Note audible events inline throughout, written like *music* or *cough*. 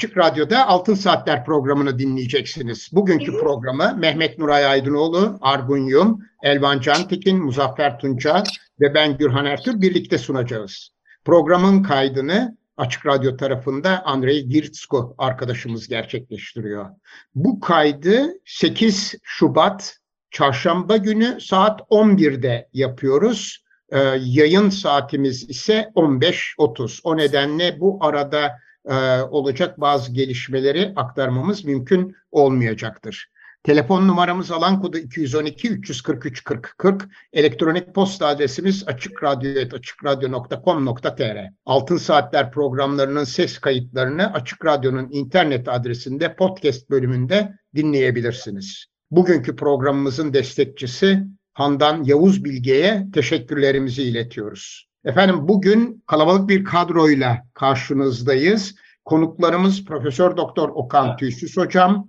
Açık Radyo'da Altın Saatler programını dinleyeceksiniz. Bugünkü programı Mehmet Nuray Aydınoğlu, Argun Yum, Elvan Cantekin, Muzaffer Tunça ve ben Gürhan Ertür birlikte sunacağız. Programın kaydını Açık Radyo tarafında Andrei Girtsko arkadaşımız gerçekleştiriyor. Bu kaydı 8 Şubat Çarşamba günü saat 11'de yapıyoruz. Ee, yayın saatimiz ise 15.30. O nedenle bu arada e, olacak bazı gelişmeleri aktarmamız mümkün olmayacaktır. Telefon numaramız alan kodu 212 343 40 40. Elektronik posta adresimiz açıkradyo.com.tr. Altın Saatler programlarının ses kayıtlarını Açık Radyo'nun internet adresinde podcast bölümünde dinleyebilirsiniz. Bugünkü programımızın destekçisi Handan Yavuz Bilge'ye teşekkürlerimizi iletiyoruz. Efendim bugün kalabalık bir kadroyla karşınızdayız. Konuklarımız Profesör Doktor Okan Tüysüz Hocam,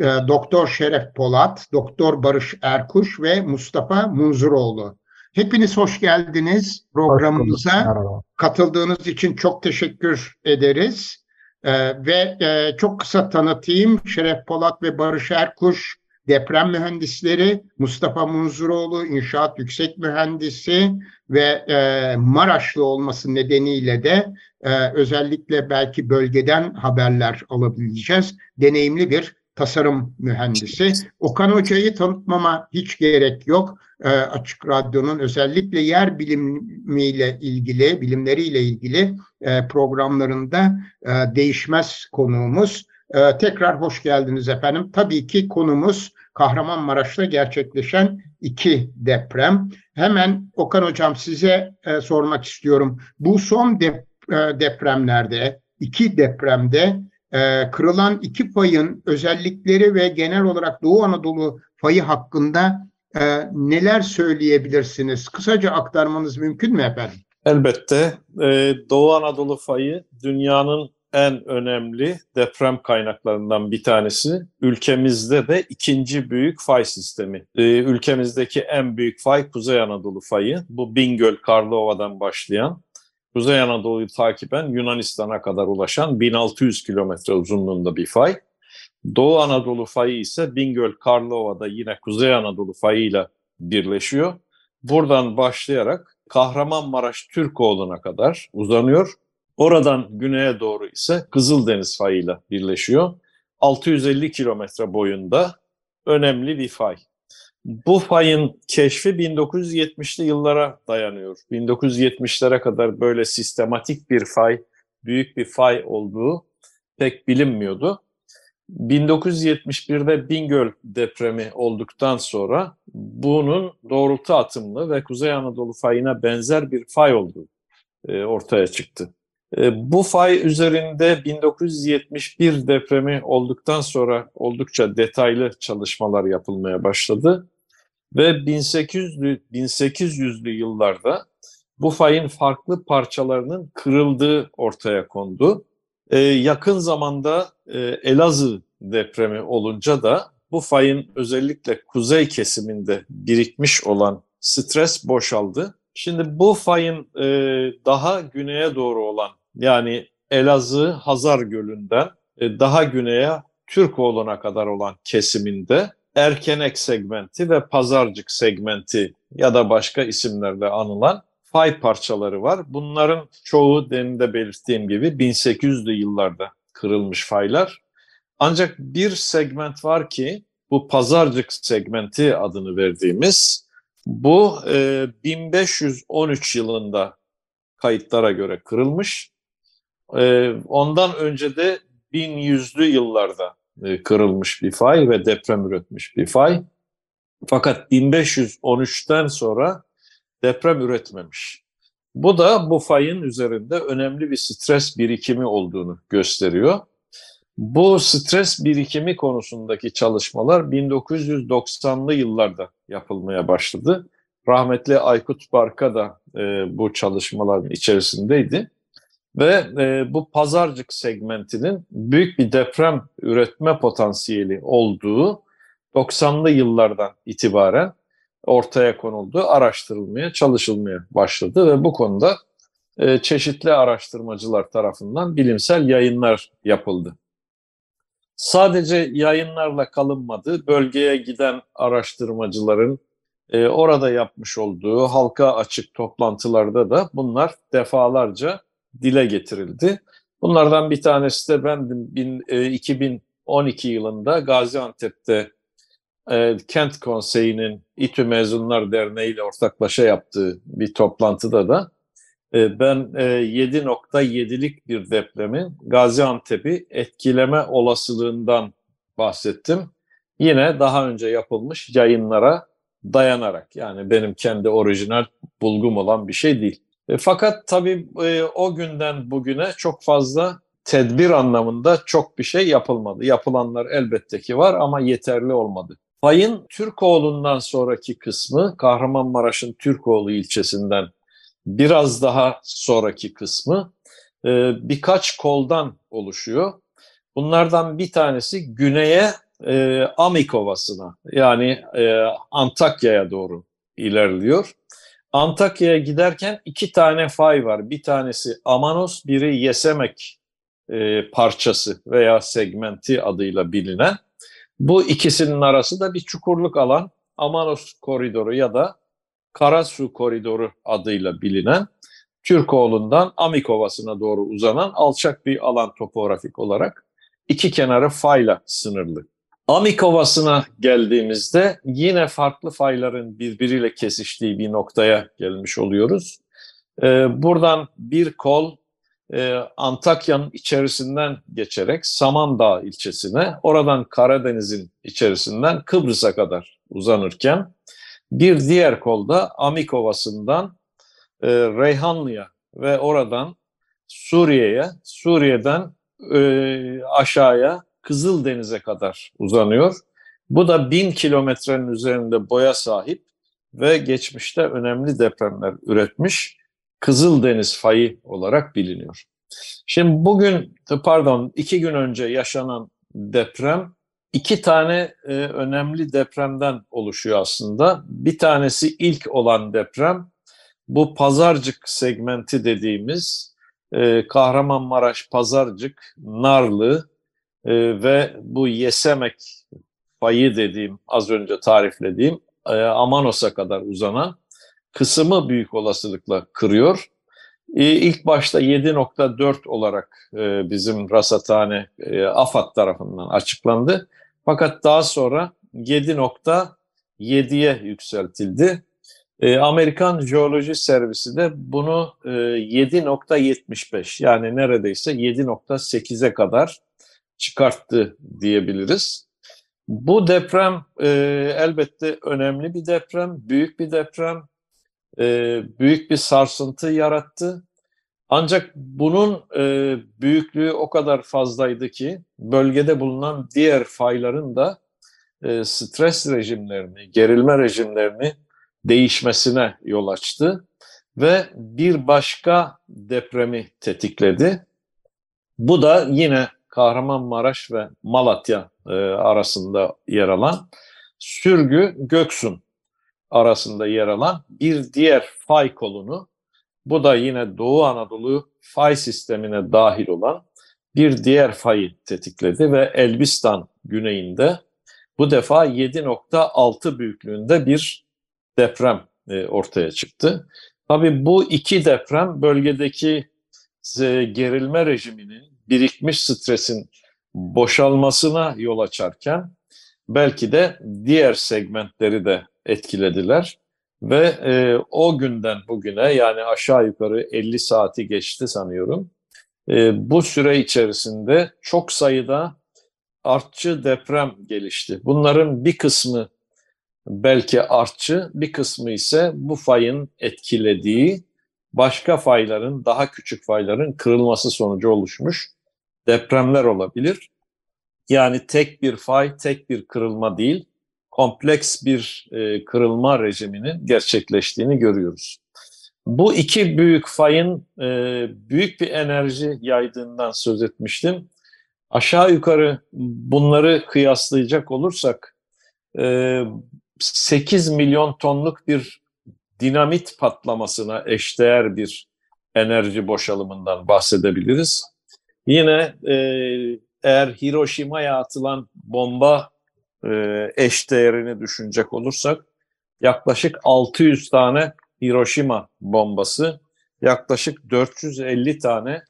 e, Doktor Şeref Polat, Doktor Barış Erkuş ve Mustafa Munzuroğlu. Hepiniz hoş geldiniz programımıza. Hoş Katıldığınız için çok teşekkür ederiz. Ee, ve e, çok kısa tanıtayım. Şeref Polat ve Barış Erkuş deprem mühendisleri, Mustafa Munzuroğlu inşaat yüksek mühendisi ve e, Maraşlı olması nedeniyle de e, özellikle belki bölgeden haberler alabileceğiz. Deneyimli bir tasarım mühendisi. Okan Hoca'yı tanıtmama hiç gerek yok. E, Açık Radyo'nun özellikle yer bilimiyle ilgili, bilimleriyle ilgili e, programlarında e, değişmez konuğumuz. Ee, tekrar hoş geldiniz efendim. Tabii ki konumuz Kahramanmaraş'ta gerçekleşen iki deprem. Hemen Okan Hocam size e, sormak istiyorum. Bu son dep e, depremlerde, iki depremde e, kırılan iki fayın özellikleri ve genel olarak Doğu Anadolu fayı hakkında e, neler söyleyebilirsiniz? Kısaca aktarmanız mümkün mü efendim? Elbette. Ee, Doğu Anadolu fayı dünyanın en önemli deprem kaynaklarından bir tanesi. Ülkemizde de ikinci büyük fay sistemi. Ee, ülkemizdeki en büyük fay Kuzey Anadolu fayı. Bu Bingöl, Karlova'dan başlayan, Kuzey Anadolu'yu takiben Yunanistan'a kadar ulaşan 1600 kilometre uzunluğunda bir fay. Doğu Anadolu fayı ise Bingöl, Karlova'da yine Kuzey Anadolu fayıyla birleşiyor. Buradan başlayarak Kahramanmaraş Türkoğlu'na kadar uzanıyor Oradan güneye doğru ise Kızıldeniz fayıyla birleşiyor. 650 kilometre boyunda önemli bir fay. Bu fayın keşfi 1970'li yıllara dayanıyor. 1970'lere kadar böyle sistematik bir fay, büyük bir fay olduğu pek bilinmiyordu. 1971'de Bingöl depremi olduktan sonra bunun doğrultu atımlı ve Kuzey Anadolu fayına benzer bir fay olduğu e, ortaya çıktı. E, bu fay üzerinde 1971 depremi olduktan sonra oldukça detaylı çalışmalar yapılmaya başladı ve 1800'lü 1800'lü yıllarda bu fayın farklı parçalarının kırıldığı ortaya kondu. Ee, yakın zamanda e, Elazığ depremi olunca da bu fayın özellikle kuzey kesiminde birikmiş olan stres boşaldı. Şimdi bu fayın e, daha güneye doğru olan yani Elazığ Hazar Gölü'nden e, daha güneye Türkoğlu'na kadar olan kesiminde Erkenek segmenti ve Pazarcık segmenti ya da başka isimlerle anılan fay parçaları var. Bunların çoğu demin de belirttiğim gibi 1800'lü yıllarda kırılmış faylar. Ancak bir segment var ki bu Pazarcık segmenti adını verdiğimiz bu e, 1513 yılında kayıtlara göre kırılmış e, ondan önce de 1100'lü yıllarda e, kırılmış bir fay ve deprem üretmiş bir fay. Fakat 1513'ten sonra deprem üretmemiş. Bu da bu fayın üzerinde önemli bir stres birikimi olduğunu gösteriyor. Bu stres birikimi konusundaki çalışmalar 1990'lı yıllarda yapılmaya başladı. Rahmetli Aykut Barka da e, bu çalışmaların içerisindeydi. Ve e, bu pazarcık segmentinin büyük bir deprem üretme potansiyeli olduğu 90'lı yıllardan itibaren ortaya konuldu, araştırılmaya, çalışılmaya başladı ve bu konuda e, çeşitli araştırmacılar tarafından bilimsel yayınlar yapıldı. Sadece yayınlarla kalınmadı, bölgeye giden araştırmacıların e, orada yapmış olduğu halka açık toplantılarda da bunlar defalarca dile getirildi. Bunlardan bir tanesi de ben bin, e, 2012 yılında Gaziantep'te e, Kent Konseyi'nin İTÜ Mezunlar Derneği ile ortaklaşa yaptığı bir toplantıda da e, ben e, 7.7'lik bir depremin Gaziantep'i etkileme olasılığından bahsettim. Yine daha önce yapılmış yayınlara dayanarak yani benim kendi orijinal bulgum olan bir şey değil. E, fakat tabii e, o günden bugüne çok fazla tedbir anlamında çok bir şey yapılmadı. Yapılanlar elbette ki var ama yeterli olmadı. Payın Türkoğlu'ndan sonraki kısmı Kahramanmaraş'ın Türkoğlu ilçesinden biraz daha sonraki kısmı e, birkaç koldan oluşuyor. Bunlardan bir tanesi güneye e, Amik Ovası'na yani Antakya'ya doğru ilerliyor. Antakya'ya giderken iki tane fay var. Bir tanesi Amanos, biri Yesemek e, parçası veya segmenti adıyla bilinen. Bu ikisinin arası da bir çukurluk alan Amanos koridoru ya da Karasu koridoru adıyla bilinen Türkoğlu'ndan Amikovası'na doğru uzanan alçak bir alan topografik olarak iki kenarı fayla sınırlı. Amikovası'na geldiğimizde yine farklı fayların birbiriyle kesiştiği bir noktaya gelmiş oluyoruz. Ee, buradan bir kol e, Antakya'nın içerisinden geçerek Samandağ ilçesine, oradan Karadeniz'in içerisinden Kıbrıs'a kadar uzanırken bir diğer kolda Amik Ovası'ndan e, Reyhanlı'ya ve oradan Suriye'ye, Suriye'den e, aşağıya Kızıldeniz'e kadar uzanıyor. Bu da bin kilometrenin üzerinde boya sahip ve geçmişte önemli depremler üretmiş Kızıldeniz fayı olarak biliniyor. Şimdi bugün, pardon iki gün önce yaşanan deprem iki tane e, önemli depremden oluşuyor aslında. Bir tanesi ilk olan deprem, bu Pazarcık segmenti dediğimiz e, Kahramanmaraş, Pazarcık, Narlı e, ve bu Yesemek fayı dediğim, az önce tariflediğim e, Amanos'a kadar uzanan kısmı büyük olasılıkla kırıyor. E, ilk başta 7.4 olarak e, bizim rasathane e, AFAD tarafından açıklandı. Fakat daha sonra 7.7'ye yükseltildi. E, Amerikan Jeoloji Servisi de bunu e, 7.75 yani neredeyse 7.8'e kadar çıkarttı diyebiliriz. Bu deprem e, elbette önemli bir deprem, büyük bir deprem, e, büyük bir sarsıntı yarattı. Ancak bunun e, büyüklüğü o kadar fazlaydı ki bölgede bulunan diğer fayların da e, stres rejimlerini, gerilme rejimlerini değişmesine yol açtı ve bir başka depremi tetikledi. Bu da yine Kahramanmaraş ve Malatya e, arasında yer alan Sürgü Göksun arasında yer alan bir diğer fay kolunu bu da yine Doğu Anadolu fay sistemine dahil olan bir diğer fayı tetikledi ve Elbistan güneyinde bu defa 7.6 büyüklüğünde bir deprem e, ortaya çıktı. Tabii bu iki deprem bölgedeki e, gerilme rejiminin birikmiş stresin boşalmasına yol açarken belki de diğer segmentleri de etkilediler. Ve e, o günden bugüne yani aşağı yukarı 50 saati geçti sanıyorum. E, bu süre içerisinde çok sayıda artçı deprem gelişti. Bunların bir kısmı belki artçı, bir kısmı ise bu fayın etkilediği başka fayların, daha küçük fayların kırılması sonucu oluşmuş depremler olabilir. Yani tek bir fay, tek bir kırılma değil, kompleks bir e, kırılma rejiminin gerçekleştiğini görüyoruz. Bu iki büyük fayın e, büyük bir enerji yaydığından söz etmiştim. Aşağı yukarı bunları kıyaslayacak olursak e, 8 milyon tonluk bir dinamit patlamasına eşdeğer bir enerji boşalımından bahsedebiliriz. Yine e, eğer Hiroşima'ya atılan bomba e, eşdeğerini düşünecek olursak yaklaşık 600 tane Hiroşima bombası, yaklaşık 450 tane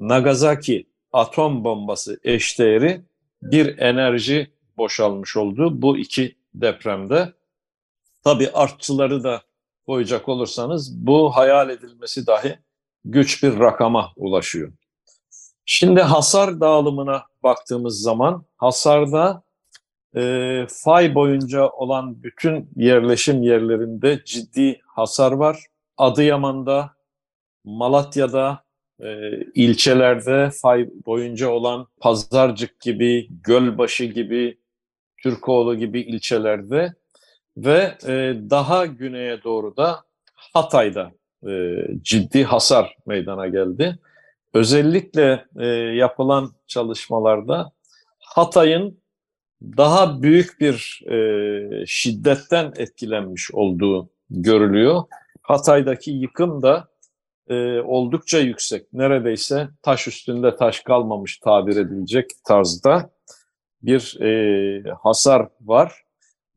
Nagasaki atom bombası eşdeğeri bir enerji boşalmış oldu bu iki depremde. Tabi artçıları da koyacak olursanız bu hayal edilmesi dahi güç bir rakama ulaşıyor. Şimdi hasar dağılımına baktığımız zaman hasarda e, fay boyunca olan bütün yerleşim yerlerinde ciddi hasar var. Adıyaman'da, Malatya'da, e, ilçelerde fay boyunca olan Pazarcık gibi, Gölbaşı gibi, Türkoğlu gibi ilçelerde ve e, daha güneye doğru da Hatay'da e, ciddi hasar meydana geldi. Özellikle e, yapılan çalışmalarda Hatay'ın daha büyük bir e, şiddetten etkilenmiş olduğu görülüyor. Hatay'daki yıkım da e, oldukça yüksek. Neredeyse taş üstünde taş kalmamış tabir edilecek tarzda bir e, hasar var.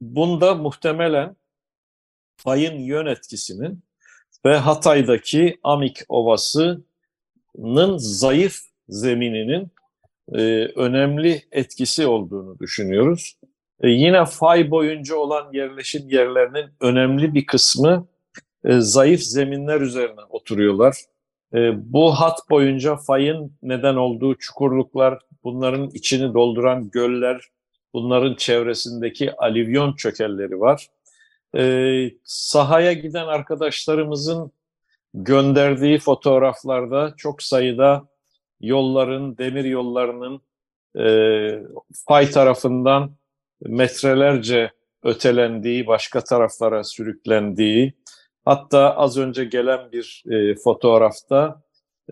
Bunda muhtemelen fayın yön etkisinin ve Hatay'daki Amik Ovası'nın zayıf zemininin e, önemli etkisi olduğunu düşünüyoruz. E, yine fay boyunca olan yerleşim yerlerinin önemli bir kısmı e, zayıf zeminler üzerine oturuyorlar. E, bu hat boyunca fayın neden olduğu çukurluklar, bunların içini dolduran göller, bunların çevresindeki alivyon çökelleri var. E, sahaya giden arkadaşlarımızın gönderdiği fotoğraflarda çok sayıda yolların, demir yollarının e, fay tarafından metrelerce ötelendiği, başka taraflara sürüklendiği, hatta az önce gelen bir e, fotoğrafta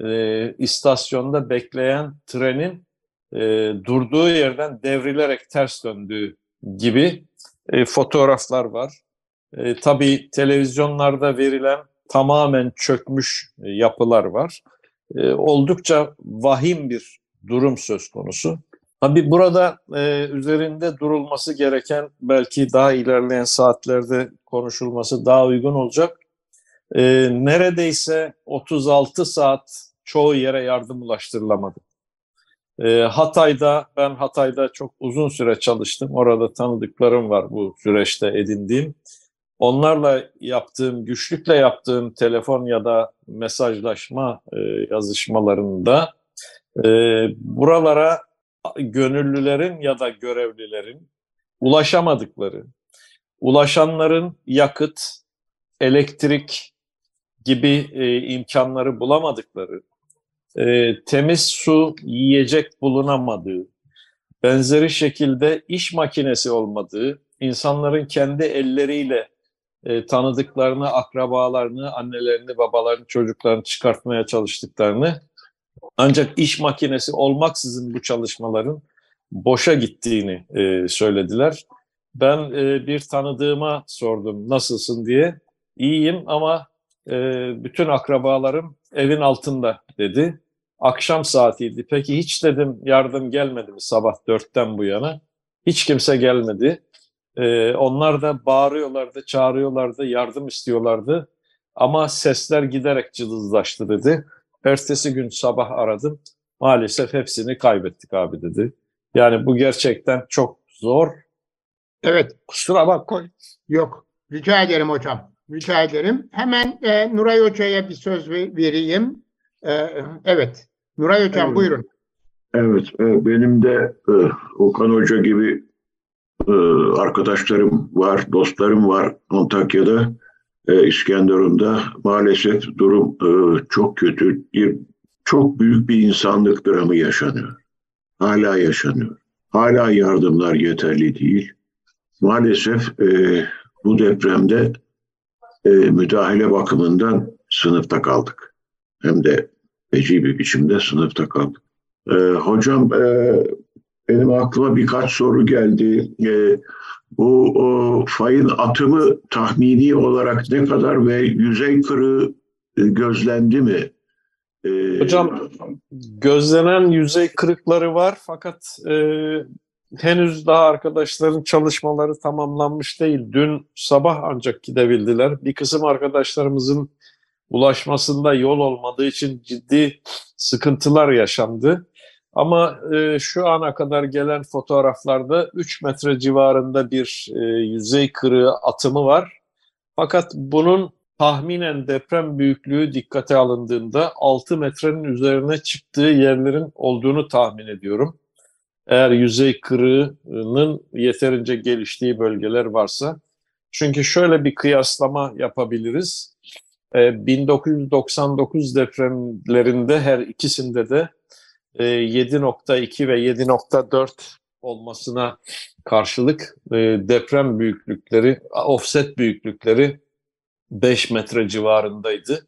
e, istasyonda bekleyen trenin e, durduğu yerden devrilerek ters döndüğü gibi e, fotoğraflar var. E, tabii televizyonlarda verilen tamamen çökmüş e, yapılar var. E, oldukça vahim bir durum söz konusu. Tabii burada e, üzerinde durulması gereken belki daha ilerleyen saatlerde konuşulması daha uygun olacak. Neredeyse 36 saat çoğu yere yardım ulaştırılamadı. Hatay'da, ben Hatay'da çok uzun süre çalıştım. Orada tanıdıklarım var bu süreçte edindiğim. Onlarla yaptığım, güçlükle yaptığım telefon ya da mesajlaşma e, yazışmalarında e, buralara gönüllülerin ya da görevlilerin ulaşamadıkları, ulaşanların yakıt, elektrik gibi e, imkanları bulamadıkları, e, temiz su, yiyecek bulunamadığı, benzeri şekilde iş makinesi olmadığı, insanların kendi elleriyle e, tanıdıklarını, akrabalarını, annelerini, babalarını, çocuklarını çıkartmaya çalıştıklarını ancak iş makinesi olmaksızın bu çalışmaların boşa gittiğini e, söylediler. Ben e, bir tanıdığıma sordum nasılsın diye. İyiyim ama e, bütün akrabalarım evin altında dedi. Akşam saatiydi. Peki hiç dedim yardım gelmedi mi sabah dörtten bu yana? Hiç kimse gelmedi. Ee, onlar da bağırıyorlardı, çağırıyorlardı, yardım istiyorlardı. Ama sesler giderek cılızlaştı dedi. Ertesi gün sabah aradım. Maalesef hepsini kaybettik abi dedi. Yani bu gerçekten çok zor. Evet. Kusura bakma. Yok. Rica ederim hocam. Rica ederim. Hemen e, Nuray Hoca'ya bir söz vereyim. E, evet. Nuray Hocam evet. buyurun. Evet. E, benim de e, Okan Hoca gibi arkadaşlarım var, dostlarım var Antakya'da, e, İskenderun'da. Maalesef durum e, çok kötü. Bir, çok büyük bir insanlık dramı yaşanıyor. Hala yaşanıyor. Hala yardımlar yeterli değil. Maalesef e, bu depremde müdahale bakımından sınıfta kaldık. Hem de feci bir biçimde sınıfta kaldık. Hocam benim aklıma birkaç soru geldi. E, bu o, fayın atımı tahmini olarak ne kadar ve yüzey kırığı e, gözlendi mi? E, Hocam gözlenen yüzey kırıkları var fakat e, henüz daha arkadaşların çalışmaları tamamlanmış değil. Dün sabah ancak gidebildiler. Bir kısım arkadaşlarımızın ulaşmasında yol olmadığı için ciddi sıkıntılar yaşandı. Ama e, şu ana kadar gelen fotoğraflarda 3 metre civarında bir e, yüzey kırığı atımı var. Fakat bunun tahminen deprem büyüklüğü dikkate alındığında 6 metrenin üzerine çıktığı yerlerin olduğunu tahmin ediyorum. Eğer yüzey kırığının yeterince geliştiği bölgeler varsa. Çünkü şöyle bir kıyaslama yapabiliriz. 1999 e, depremlerinde her ikisinde de 7.2 e, ve 7.4 olmasına karşılık e, deprem büyüklükleri, offset büyüklükleri 5 metre civarındaydı.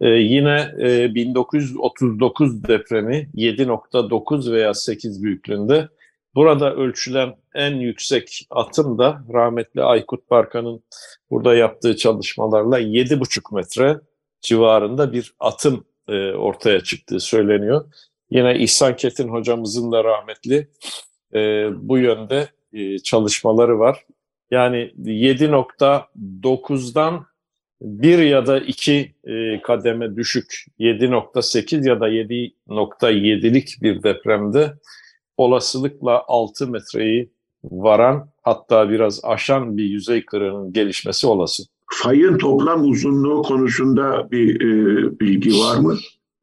Ee, yine e, 1939 depremi 7.9 veya 8 büyüklüğünde. Burada ölçülen en yüksek atım da rahmetli Aykut Barkan'ın burada yaptığı çalışmalarla 7.5 metre civarında bir atım e, ortaya çıktığı söyleniyor. Yine İhsan Ketin hocamızın da rahmetli e, bu yönde e, çalışmaları var. Yani 7.9'dan bir ya da iki e, kademe düşük 7.8 ya da 7.7'lik bir depremde olasılıkla 6 metreyi varan hatta biraz aşan bir yüzey kırığının gelişmesi olası. Fayın toplam uzunluğu konusunda bir e, bilgi var mı?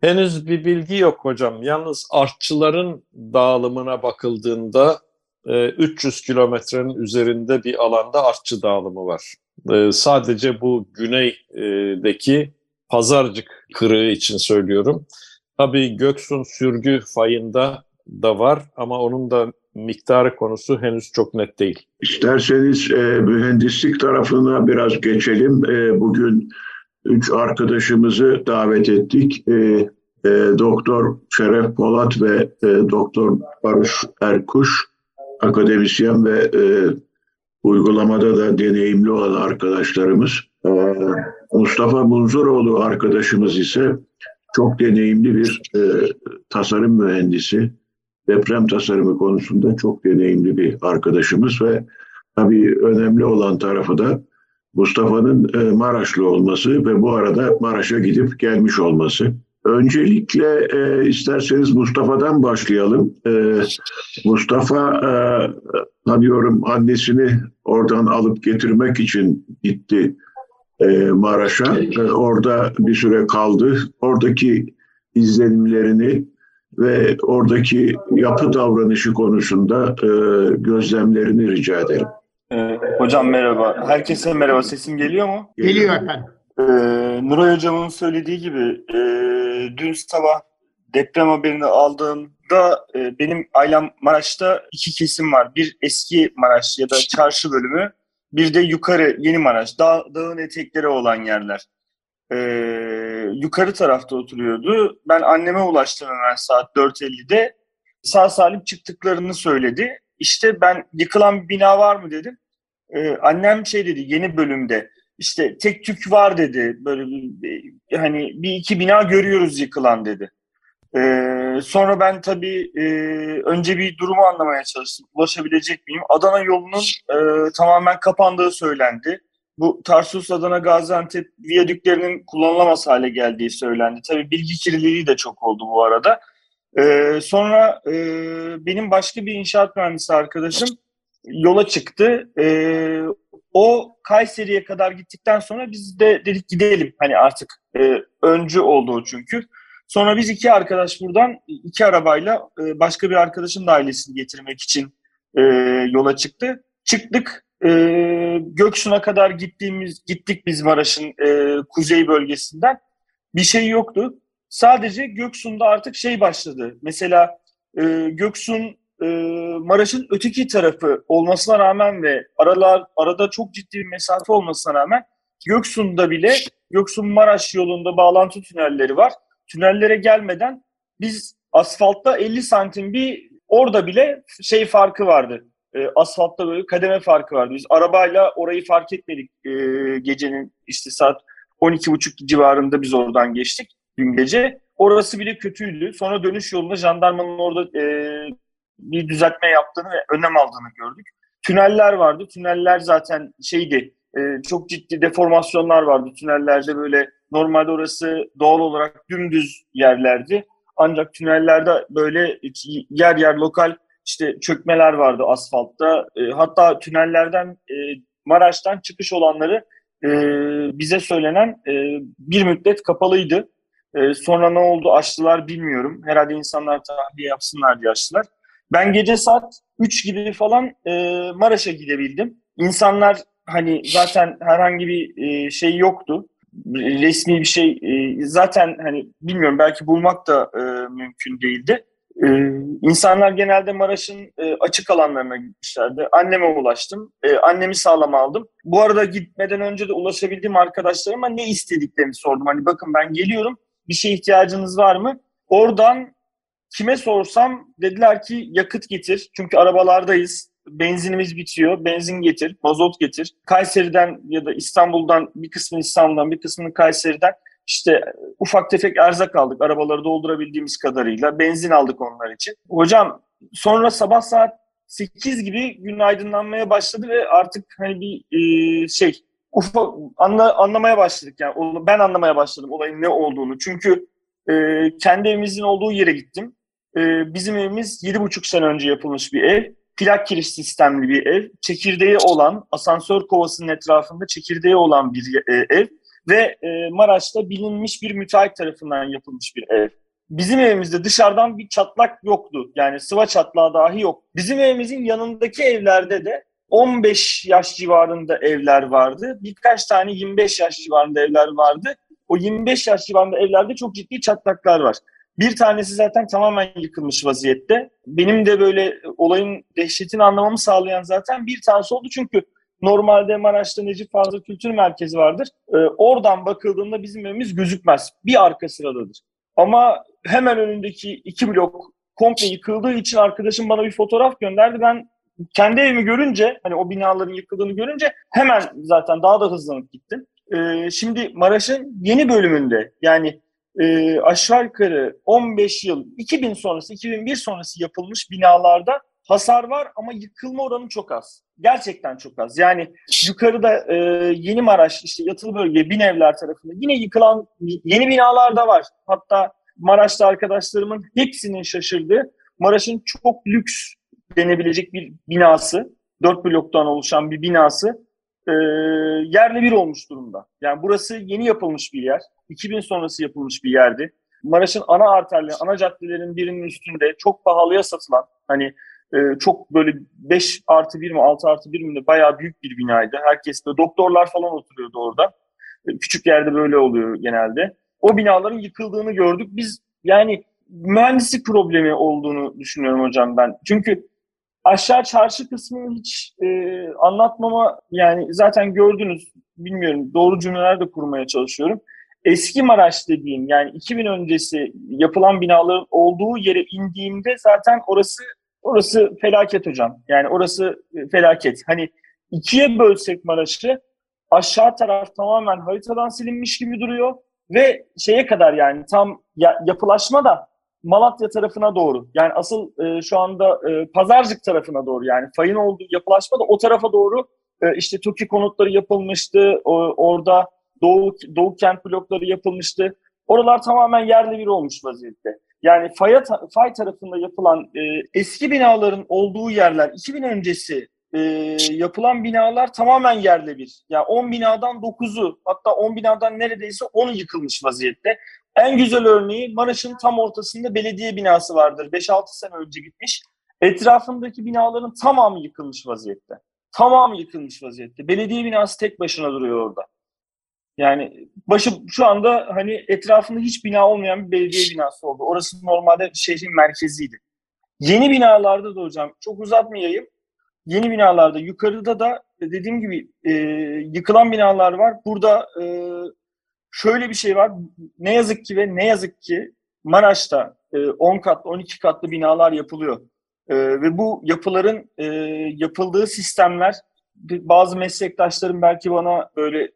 Henüz bir bilgi yok hocam. Yalnız artçıların dağılımına bakıldığında 300 e, kilometrenin üzerinde bir alanda artçı dağılımı var. E, sadece bu güneydeki pazarcık kırığı için söylüyorum. Tabii Göksun sürgü fayında da var ama onun da miktarı konusu henüz çok net değil. İsterseniz e, mühendislik tarafına biraz geçelim. E, bugün üç arkadaşımızı davet ettik. E, e, Doktor Şeref Polat ve e, Doktor Barış Erkuş akademisyen ve e, uygulamada da deneyimli olan arkadaşlarımız. E, Mustafa Munzuroğlu arkadaşımız ise çok deneyimli bir e, tasarım mühendisi. Deprem tasarımı konusunda çok deneyimli bir arkadaşımız ve tabii önemli olan tarafı da Mustafa'nın e, Maraşlı olması ve bu arada Maraş'a gidip gelmiş olması. Öncelikle e, isterseniz Mustafa'dan başlayalım. E, Mustafa e, tanıyorum annesini oradan alıp getirmek için gitti e, Maraş'a. E, orada bir süre kaldı. Oradaki izlenimlerini ve oradaki yapı davranışı konusunda e, gözlemlerini rica ederim. E, hocam merhaba. Herkese merhaba. Sesim geliyor mu? Geliyor efendim. Ee, Nuray Hocam'ın söylediği gibi e, dün sabah deprem haberini aldığımda e, benim ailem Maraş'ta iki kesim var. Bir eski Maraş ya da çarşı bölümü, bir de yukarı Yeni Maraş, dağ, dağın etekleri olan yerler. E, yukarı tarafta oturuyordu. Ben anneme ulaştım hemen saat 4.50'de. Sağ salim çıktıklarını söyledi. İşte ben yıkılan bir bina var mı dedim. E, annem şey dedi yeni bölümde işte tek tük var dedi. Böyle bir, hani bir iki bina görüyoruz yıkılan dedi. Ee, sonra ben tabii e, önce bir durumu anlamaya çalıştım. Ulaşabilecek miyim? Adana yolunun e, tamamen kapandığı söylendi. Bu Tarsus, Adana, Gaziantep viyadüklerinin kullanılamaz hale geldiği söylendi. Tabii bilgi kirliliği de çok oldu bu arada. Ee, sonra e, benim başka bir inşaat mühendisi arkadaşım yola çıktı. E, o Kayseri'ye kadar gittikten sonra biz de dedik gidelim. Hani artık e, öncü oldu çünkü. Sonra biz iki arkadaş buradan iki arabayla e, başka bir arkadaşın da ailesini getirmek için e, yola çıktı. çıktık e, Göksu'na kadar gittiğimiz gittik biz Maraş'ın e, kuzey bölgesinden. Bir şey yoktu. Sadece Göksu'nda artık şey başladı. Mesela e, Göksun e, Maraş'ın öteki tarafı olmasına rağmen ve aralar arada çok ciddi bir mesafe olmasına rağmen Göksun'da bile Göksun Maraş yolunda bağlantı tünelleri var. Tünellere gelmeden biz asfaltta 50 santim bir orada bile şey farkı vardı. E, asfaltta böyle kademe farkı vardı. Biz arabayla orayı fark etmedik e, gecenin işte saat 12.30 civarında biz oradan geçtik dün gece. Orası bile kötüydü. Sonra dönüş yolunda jandarmanın orada e, bir düzeltme yaptığını ve önlem aldığını gördük. Tüneller vardı. Tüneller zaten şeydi, e, çok ciddi deformasyonlar vardı tünellerde böyle normalde orası doğal olarak dümdüz yerlerdi. Ancak tünellerde böyle yer yer lokal işte çökmeler vardı asfaltta. E, hatta tünellerden e, Maraş'tan çıkış olanları e, bize söylenen e, bir müddet kapalıydı. E, sonra ne oldu açtılar bilmiyorum. Herhalde insanlar tahliye yapsınlar diye açtılar. Ben gece saat 3 gibi falan e, Maraş'a gidebildim. İnsanlar hani zaten herhangi bir e, şey yoktu. Resmi bir şey e, zaten hani bilmiyorum belki bulmak da e, mümkün değildi. E, insanlar genelde Maraş'ın e, açık alanlarına gitmişlerdi. Anneme ulaştım. E, annemi sağlam aldım. Bu arada gitmeden önce de ulaşabildiğim arkadaşlarıma ne istediklerini sordum. Hani bakın ben geliyorum bir şey ihtiyacınız var mı? Oradan kime sorsam dediler ki yakıt getir. Çünkü arabalardayız. Benzinimiz bitiyor. Benzin getir, mazot getir. Kayseri'den ya da İstanbul'dan bir kısmını İstanbul'dan bir kısmını Kayseri'den işte ufak tefek erzak aldık arabaları doldurabildiğimiz kadarıyla. Benzin aldık onlar için. Hocam sonra sabah saat 8 gibi gün aydınlanmaya başladı ve artık hani bir e, şey ufak anla, anlamaya başladık yani ben anlamaya başladım olayın ne olduğunu. Çünkü e, kendi evimizin olduğu yere gittim. E, bizim evimiz 7,5 sene önce yapılmış bir ev. Plak kiriş sistemli bir ev. Çekirdeği olan, asansör kovasının etrafında çekirdeği olan bir e, ev. Ve e, Maraş'ta bilinmiş bir müteahhit tarafından yapılmış bir ev. Bizim evimizde dışarıdan bir çatlak yoktu. Yani sıva çatlağı dahi yok. Bizim evimizin yanındaki evlerde de 15 yaş civarında evler vardı. Birkaç tane 25 yaş civarında evler vardı. O 25 yaş civarında evlerde çok ciddi çatlaklar var. Bir tanesi zaten tamamen yıkılmış vaziyette. Benim de böyle olayın dehşetini anlamamı sağlayan zaten bir tanesi oldu. Çünkü normalde Maraş'ta Necip Fazıl Kültür Merkezi vardır. Ee, oradan bakıldığında bizim evimiz gözükmez. Bir arka sıradadır. Ama hemen önündeki iki blok komple yıkıldığı için arkadaşım bana bir fotoğraf gönderdi. Ben kendi evimi görünce hani o binaların yıkıldığını görünce hemen zaten daha da hızlanıp gittim. Ee, şimdi Maraş'ın yeni bölümünde yani e, aşağı yukarı 15 yıl 2000 sonrası 2001 sonrası yapılmış binalarda hasar var ama yıkılma oranı çok az. Gerçekten çok az. Yani yukarıda e, Yeni Maraş işte yatılı bölge bin evler tarafında yine yıkılan yeni binalar da var. Hatta Maraş'ta arkadaşlarımın hepsinin şaşırdığı Maraş'ın çok lüks denebilecek bir binası, dört bloktan oluşan bir binası e, yerle bir olmuş durumda. Yani burası yeni yapılmış bir yer. 2000 sonrası yapılmış bir yerdi. Maraş'ın ana arterleri, ana caddelerin birinin üstünde çok pahalıya satılan hani e, çok böyle 5 artı 1 mi 6 artı 1 mi de bayağı büyük bir binaydı. Herkes de doktorlar falan oturuyordu orada. E, küçük yerde böyle oluyor genelde. O binaların yıkıldığını gördük. Biz yani mühendislik problemi olduğunu düşünüyorum hocam ben. Çünkü aşağı çarşı kısmını hiç e, anlatmama yani zaten gördünüz bilmiyorum doğru cümleler de kurmaya çalışıyorum. Eski Maraş dediğim yani 2000 öncesi yapılan binaların olduğu yere indiğimde zaten orası orası felaket hocam. Yani orası e, felaket. Hani ikiye bölsek Maraş'ı aşağı taraf tamamen haritadan silinmiş gibi duruyor ve şeye kadar yani tam ya, yapılaşma da Malatya tarafına doğru. Yani asıl e, şu anda e, Pazarcık tarafına doğru yani fayın olduğu yapılaşma da o tarafa doğru e, işte TOKİ konutları yapılmıştı. O, orada Doğu, Doğu kent blokları yapılmıştı. Oralar tamamen yerle bir olmuş vaziyette. Yani faya, fay tarafında yapılan e, eski binaların olduğu yerler 2000 öncesi e, yapılan binalar tamamen yerle bir. Yani 10 binadan 9'u hatta 10 binadan neredeyse 10'u yıkılmış vaziyette. En güzel örneği Maraş'ın tam ortasında belediye binası vardır. 5-6 sene önce gitmiş. Etrafındaki binaların tamamı yıkılmış vaziyette. tamamı yıkılmış vaziyette. Belediye binası tek başına duruyor orada. Yani başı şu anda hani etrafında hiç bina olmayan bir belediye binası oldu. Orası normalde şehrin merkeziydi. Yeni binalarda da hocam çok uzatmayayım. Yeni binalarda yukarıda da dediğim gibi e, yıkılan binalar var. Burada e, şöyle bir şey var. Ne yazık ki ve ne yazık ki Maraş'ta e, 10 katlı 12 katlı binalar yapılıyor. E, ve bu yapıların e, yapıldığı sistemler bazı meslektaşlarım belki bana böyle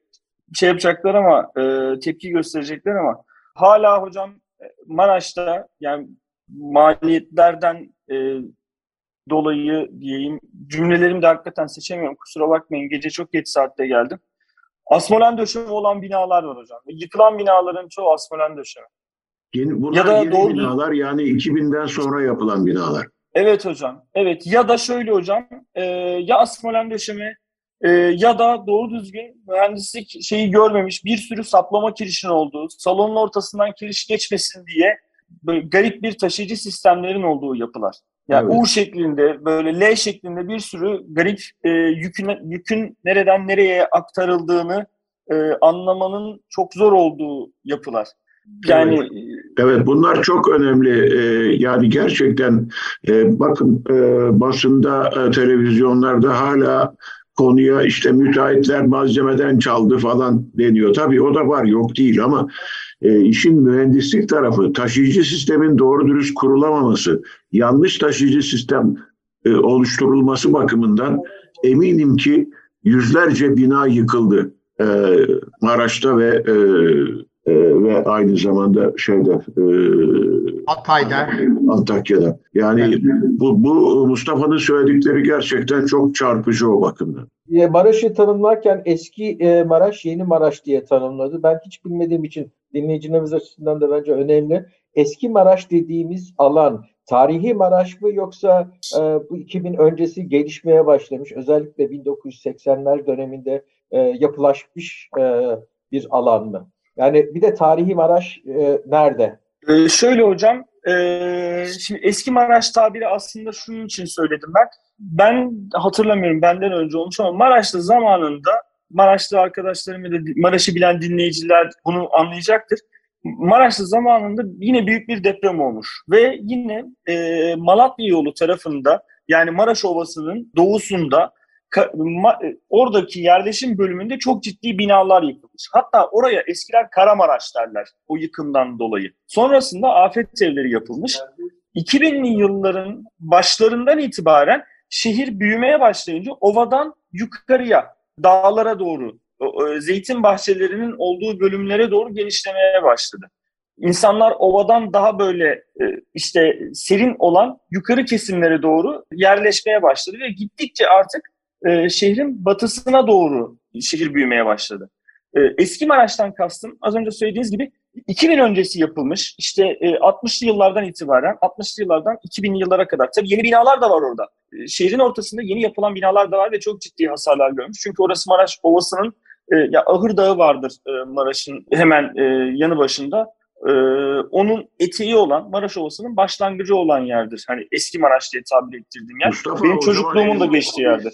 şey yapacaklar ama e, tepki gösterecekler ama hala hocam e, Maraş'ta yani maliyetlerden e, dolayı diyeyim cümlelerimi de hakikaten seçemiyorum kusura bakmayın gece çok geç saatte geldim. Asmolen döşeme olan binalar var hocam. Yıkılan binaların çoğu asmolen döşeme. Yeni, bunlar ya da yeni doğru binalar yani 2000'den sonra yapılan binalar. Evet hocam. Evet ya da şöyle hocam e, ya asmolen döşeme e, ya da doğru düzgün mühendislik şeyi görmemiş bir sürü saplama kirişin olduğu, salonun ortasından kiriş geçmesin diye böyle garip bir taşıyıcı sistemlerin olduğu yapılar. Yani evet. U şeklinde böyle L şeklinde bir sürü garip e, yükün, yükün nereden nereye aktarıldığını e, anlamanın çok zor olduğu yapılar. Yani evet, evet bunlar çok önemli. Ee, yani gerçekten e, bakın e, basında, e, televizyonlarda hala konuya işte müteahhitler malzemeden çaldı falan deniyor. Tabii o da var yok değil ama e, işin mühendislik tarafı taşıyıcı sistemin doğru dürüst kurulamaması, yanlış taşıyıcı sistem e, oluşturulması bakımından eminim ki yüzlerce bina yıkıldı e, Maraş'ta ve e, e, ve aynı zamanda şeyde e, Hatay'da Antakya'da. Yani evet. bu, bu Mustafa'nın söyledikleri gerçekten çok çarpıcı o bakımdan. Maraş'ı tanımlarken eski e, Maraş yeni Maraş diye tanımladı. Ben hiç bilmediğim için dinleyicilerimiz açısından da bence önemli. Eski Maraş dediğimiz alan tarihi Maraş mı yoksa e, bu 2000 öncesi gelişmeye başlamış özellikle 1980'ler döneminde e, yapılaşmış e, bir alan mı? Yani bir de tarihi Maraş e, nerede? Ee, şöyle hocam, e, şimdi eski Maraş tabiri aslında şunun için söyledim ben. Ben hatırlamıyorum benden önce olmuş ama Maraş'ta zamanında Maraşlı arkadaşlarım ya da Maraş'ı bilen dinleyiciler bunu anlayacaktır. Maraş'ta zamanında yine büyük bir deprem olmuş ve yine e, Malatya yolu tarafında yani Maraş Ovası'nın doğusunda oradaki yerleşim bölümünde çok ciddi binalar yıkılmış. Hatta oraya eskiler Karamaraş derler o yıkımdan dolayı. Sonrasında afet evleri yapılmış. 2000'li yılların başlarından itibaren şehir büyümeye başlayınca ovadan yukarıya, dağlara doğru, zeytin bahçelerinin olduğu bölümlere doğru genişlemeye başladı. İnsanlar ovadan daha böyle e, işte serin olan yukarı kesimlere doğru yerleşmeye başladı ve gittikçe artık e, şehrin batısına doğru şehir büyümeye başladı. E, eski Maraş'tan kastım az önce söylediğiniz gibi 2000 öncesi yapılmış işte e, 60'lı yıllardan itibaren 60'lı yıllardan 2000'li yıllara kadar. Tabii yeni binalar da var orada. E, şehrin ortasında yeni yapılan binalar da var ve çok ciddi hasarlar görmüş. Çünkü orası Maraş Ovası'nın e, ya Ahır Dağı vardır e, Maraş'ın hemen e, yanı başında. Onun eteği olan Maraş Ovası'nın başlangıcı olan yerdir. Hani eski Maraş diye tabir ettirdiğim yer. Mustafa, Benim çocukluğumun da geçtiği yerdir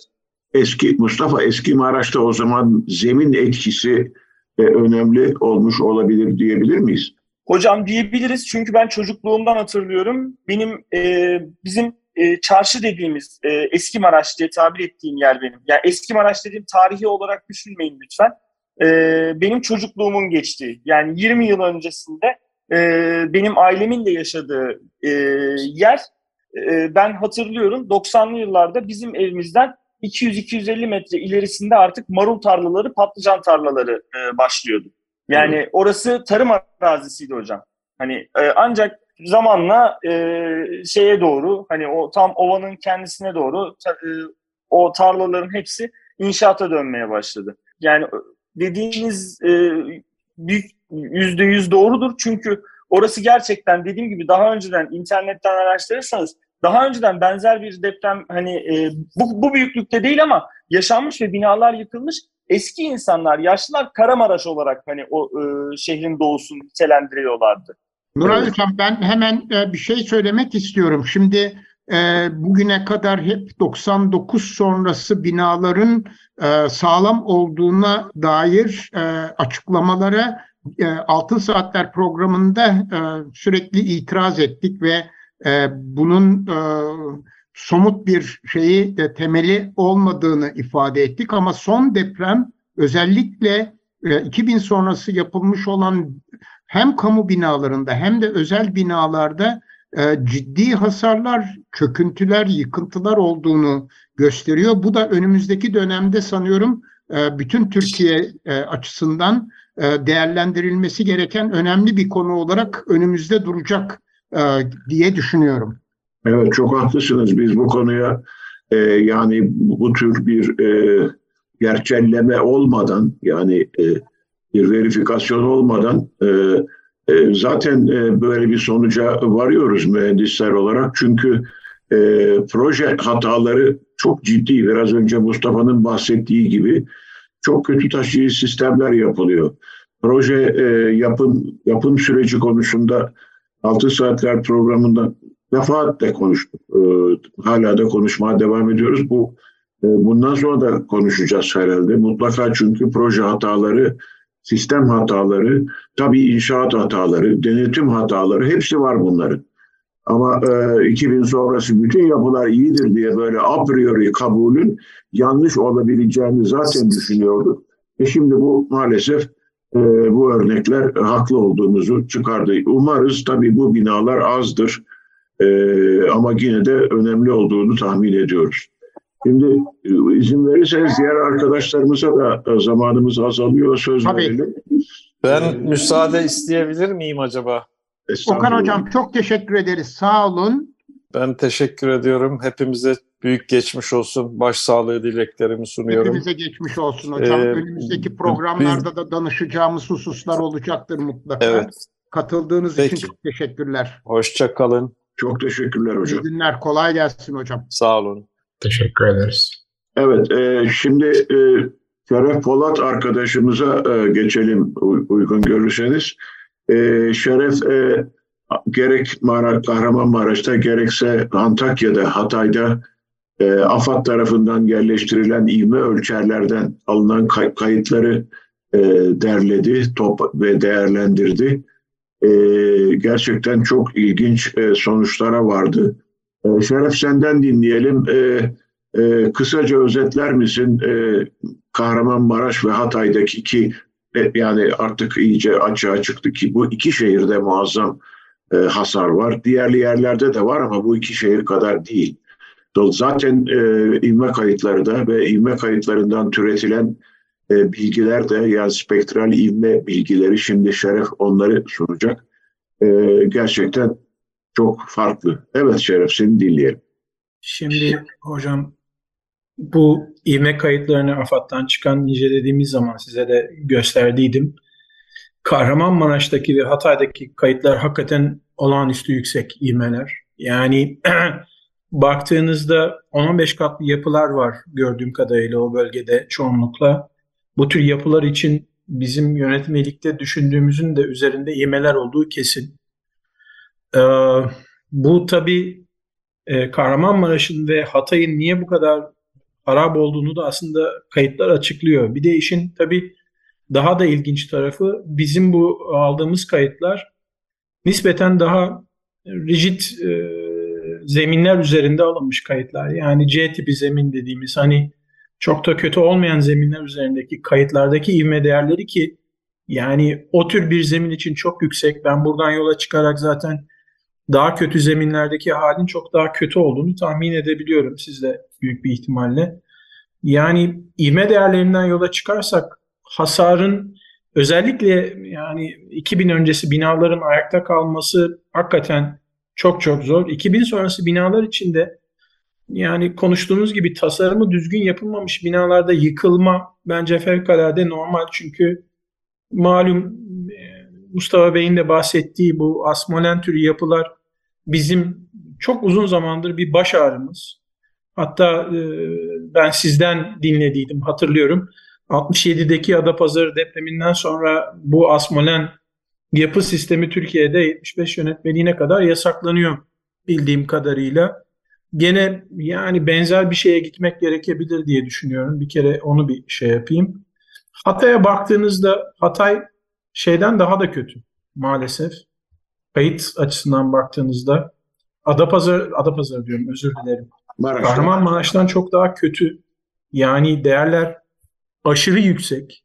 eski Mustafa eski Maraş'ta o zaman zemin etkisi e, önemli olmuş olabilir diyebilir miyiz? Hocam diyebiliriz çünkü ben çocukluğumdan hatırlıyorum. Benim e, bizim e, çarşı dediğimiz e, eski Maraş diye tabir ettiğim yer benim. Yani eski Maraş dediğim tarihi olarak düşünmeyin lütfen. E, benim çocukluğumun geçtiği yani 20 yıl öncesinde e, benim ailemin de yaşadığı e, yer e, ben hatırlıyorum 90'lı yıllarda bizim evimizden 200-250 metre ilerisinde artık marul tarlaları, patlıcan tarlaları e, başlıyordu. Yani evet. orası tarım arazisiydi hocam. Hani e, ancak zamanla e, şeye doğru hani o tam ovanın kendisine doğru ta, e, o tarlaların hepsi inşaata dönmeye başladı. Yani dediğiniz e, büyük yüzde yüz doğrudur çünkü orası gerçekten dediğim gibi daha önceden internetten araştırırsanız daha önceden benzer bir deprem hani e, bu, bu büyüklükte değil ama yaşanmış ve binalar yıkılmış. Eski insanlar, yaşlılar Karamaraş olarak hani o e, şehrin doğusunu nitelendiriyorlardı. Nuray evet. Hocam ben hemen e, bir şey söylemek istiyorum. Şimdi e, bugüne kadar hep 99 sonrası binaların e, sağlam olduğuna dair e, açıklamalara e, Altın Saatler programında e, sürekli itiraz ettik ve e, bunun e, somut bir şeyi de temeli olmadığını ifade ettik ama son deprem özellikle e, 2000 sonrası yapılmış olan hem kamu binalarında hem de özel binalarda e, ciddi hasarlar, çöküntüler, yıkıntılar olduğunu gösteriyor. Bu da önümüzdeki dönemde sanıyorum e, bütün Türkiye e, açısından e, değerlendirilmesi gereken önemli bir konu olarak önümüzde duracak e, diye düşünüyorum. Evet çok haklısınız. Biz bu konuya e, yani bu tür bir e, gerçelleme olmadan yani e, bir verifikasyon olmadan e, e, zaten e, böyle bir sonuca varıyoruz mühendisler olarak. Çünkü e, proje hataları çok ciddi. Biraz önce Mustafa'nın bahsettiği gibi çok kötü taşıyıcı sistemler yapılıyor. Proje e, yapım yapım süreci konusunda 6 saatler programında defaatle konuştuk. E, hala da konuşmaya devam ediyoruz. Bu e, bundan sonra da konuşacağız herhalde. Mutlaka çünkü proje hataları, sistem hataları, tabii inşaat hataları, denetim hataları hepsi var bunların. Ama e, 2000 sonrası bütün yapılar iyidir diye böyle a priori kabulün yanlış olabileceğini zaten düşünüyorduk. E şimdi bu maalesef e, bu örnekler haklı olduğumuzu çıkardı. Umarız tabii bu binalar azdır e, ama yine de önemli olduğunu tahmin ediyoruz. Şimdi e, izin verirseniz diğer arkadaşlarımıza da zamanımız azalıyor söz Tabii. verelim. Ben müsaade isteyebilir miyim acaba? Okan. Hocam çok teşekkür ederiz. Sağ olun. Ben teşekkür ediyorum. Hepimize büyük geçmiş olsun. Başsağlığı dileklerimi sunuyorum. Hepimize geçmiş olsun hocam. Ee, Önümüzdeki programlarda da danışacağımız hususlar olacaktır mutlaka. Evet. Katıldığınız Peki. için çok teşekkürler. Hoşça kalın. Çok teşekkürler hocam. İyi günler. Kolay gelsin hocam. Sağ olun. Teşekkür ederiz. Evet, e, şimdi e, Şeref Polat arkadaşımıza e, geçelim uygun görürseniz. E, Şeref e, gerek Mara, Kahramanmaraş'ta gerekse Antakya'da, Hatay'da e, AFAD tarafından yerleştirilen ivme ölçerlerden alınan kay- kayıtları e, derledi top ve değerlendirdi. E, gerçekten çok ilginç e, sonuçlara vardı. E, Şeref senden dinleyelim. E, ee, kısaca özetler misin ee, Kahramanmaraş ve Hatay'daki ki e, yani artık iyice açığa çıktı ki bu iki şehirde muazzam e, hasar var. Diğer yerlerde de var ama bu iki şehir kadar değil. Zaten e, ivme kayıtları da ve ivme kayıtlarından türetilen e, bilgiler de yani spektral ivme bilgileri şimdi Şeref onları sunacak. E, gerçekten çok farklı. Evet Şeref seni dinleyelim. Şimdi hocam bu ivme kayıtlarını AFAD'dan çıkan incelediğimiz zaman size de gösterdiydim. Kahramanmaraş'taki ve Hatay'daki kayıtlar hakikaten olağanüstü yüksek ivmeler. Yani *clears throat* baktığınızda 10-15 katlı yapılar var gördüğüm kadarıyla o bölgede çoğunlukla. Bu tür yapılar için bizim yönetmelikte düşündüğümüzün de üzerinde ivmeler olduğu kesin. Ee, bu tabii e, Kahramanmaraş'ın ve Hatay'ın niye bu kadar harap olduğunu da aslında kayıtlar açıklıyor. Bir de işin tabii daha da ilginç tarafı bizim bu aldığımız kayıtlar nispeten daha rigid e, zeminler üzerinde alınmış kayıtlar. Yani C tipi zemin dediğimiz hani çok da kötü olmayan zeminler üzerindeki kayıtlardaki ivme değerleri ki yani o tür bir zemin için çok yüksek. Ben buradan yola çıkarak zaten daha kötü zeminlerdeki halin çok daha kötü olduğunu tahmin edebiliyorum siz de büyük bir ihtimalle. Yani ivme değerlerinden yola çıkarsak hasarın özellikle yani 2000 öncesi binaların ayakta kalması hakikaten çok çok zor. 2000 sonrası binalar içinde yani konuştuğumuz gibi tasarımı düzgün yapılmamış binalarda yıkılma bence fevkalade normal çünkü malum e, Mustafa Bey'in de bahsettiği bu asmolen türü yapılar bizim çok uzun zamandır bir baş ağrımız. Hatta e, ben sizden dinlediydim hatırlıyorum. 67'deki Adapazarı depreminden sonra bu asmolen yapı sistemi Türkiye'de 75 yönetmeliğine kadar yasaklanıyor bildiğim kadarıyla. gene yani benzer bir şeye gitmek gerekebilir diye düşünüyorum. Bir kere onu bir şey yapayım. Hatay'a baktığınızda Hatay şeyden daha da kötü maalesef. Kayıt açısından baktığınızda Adapazarı, Adapazarı diyorum özür dilerim. Maraş. Kahramanmaraş'tan çok daha kötü. Yani değerler aşırı yüksek.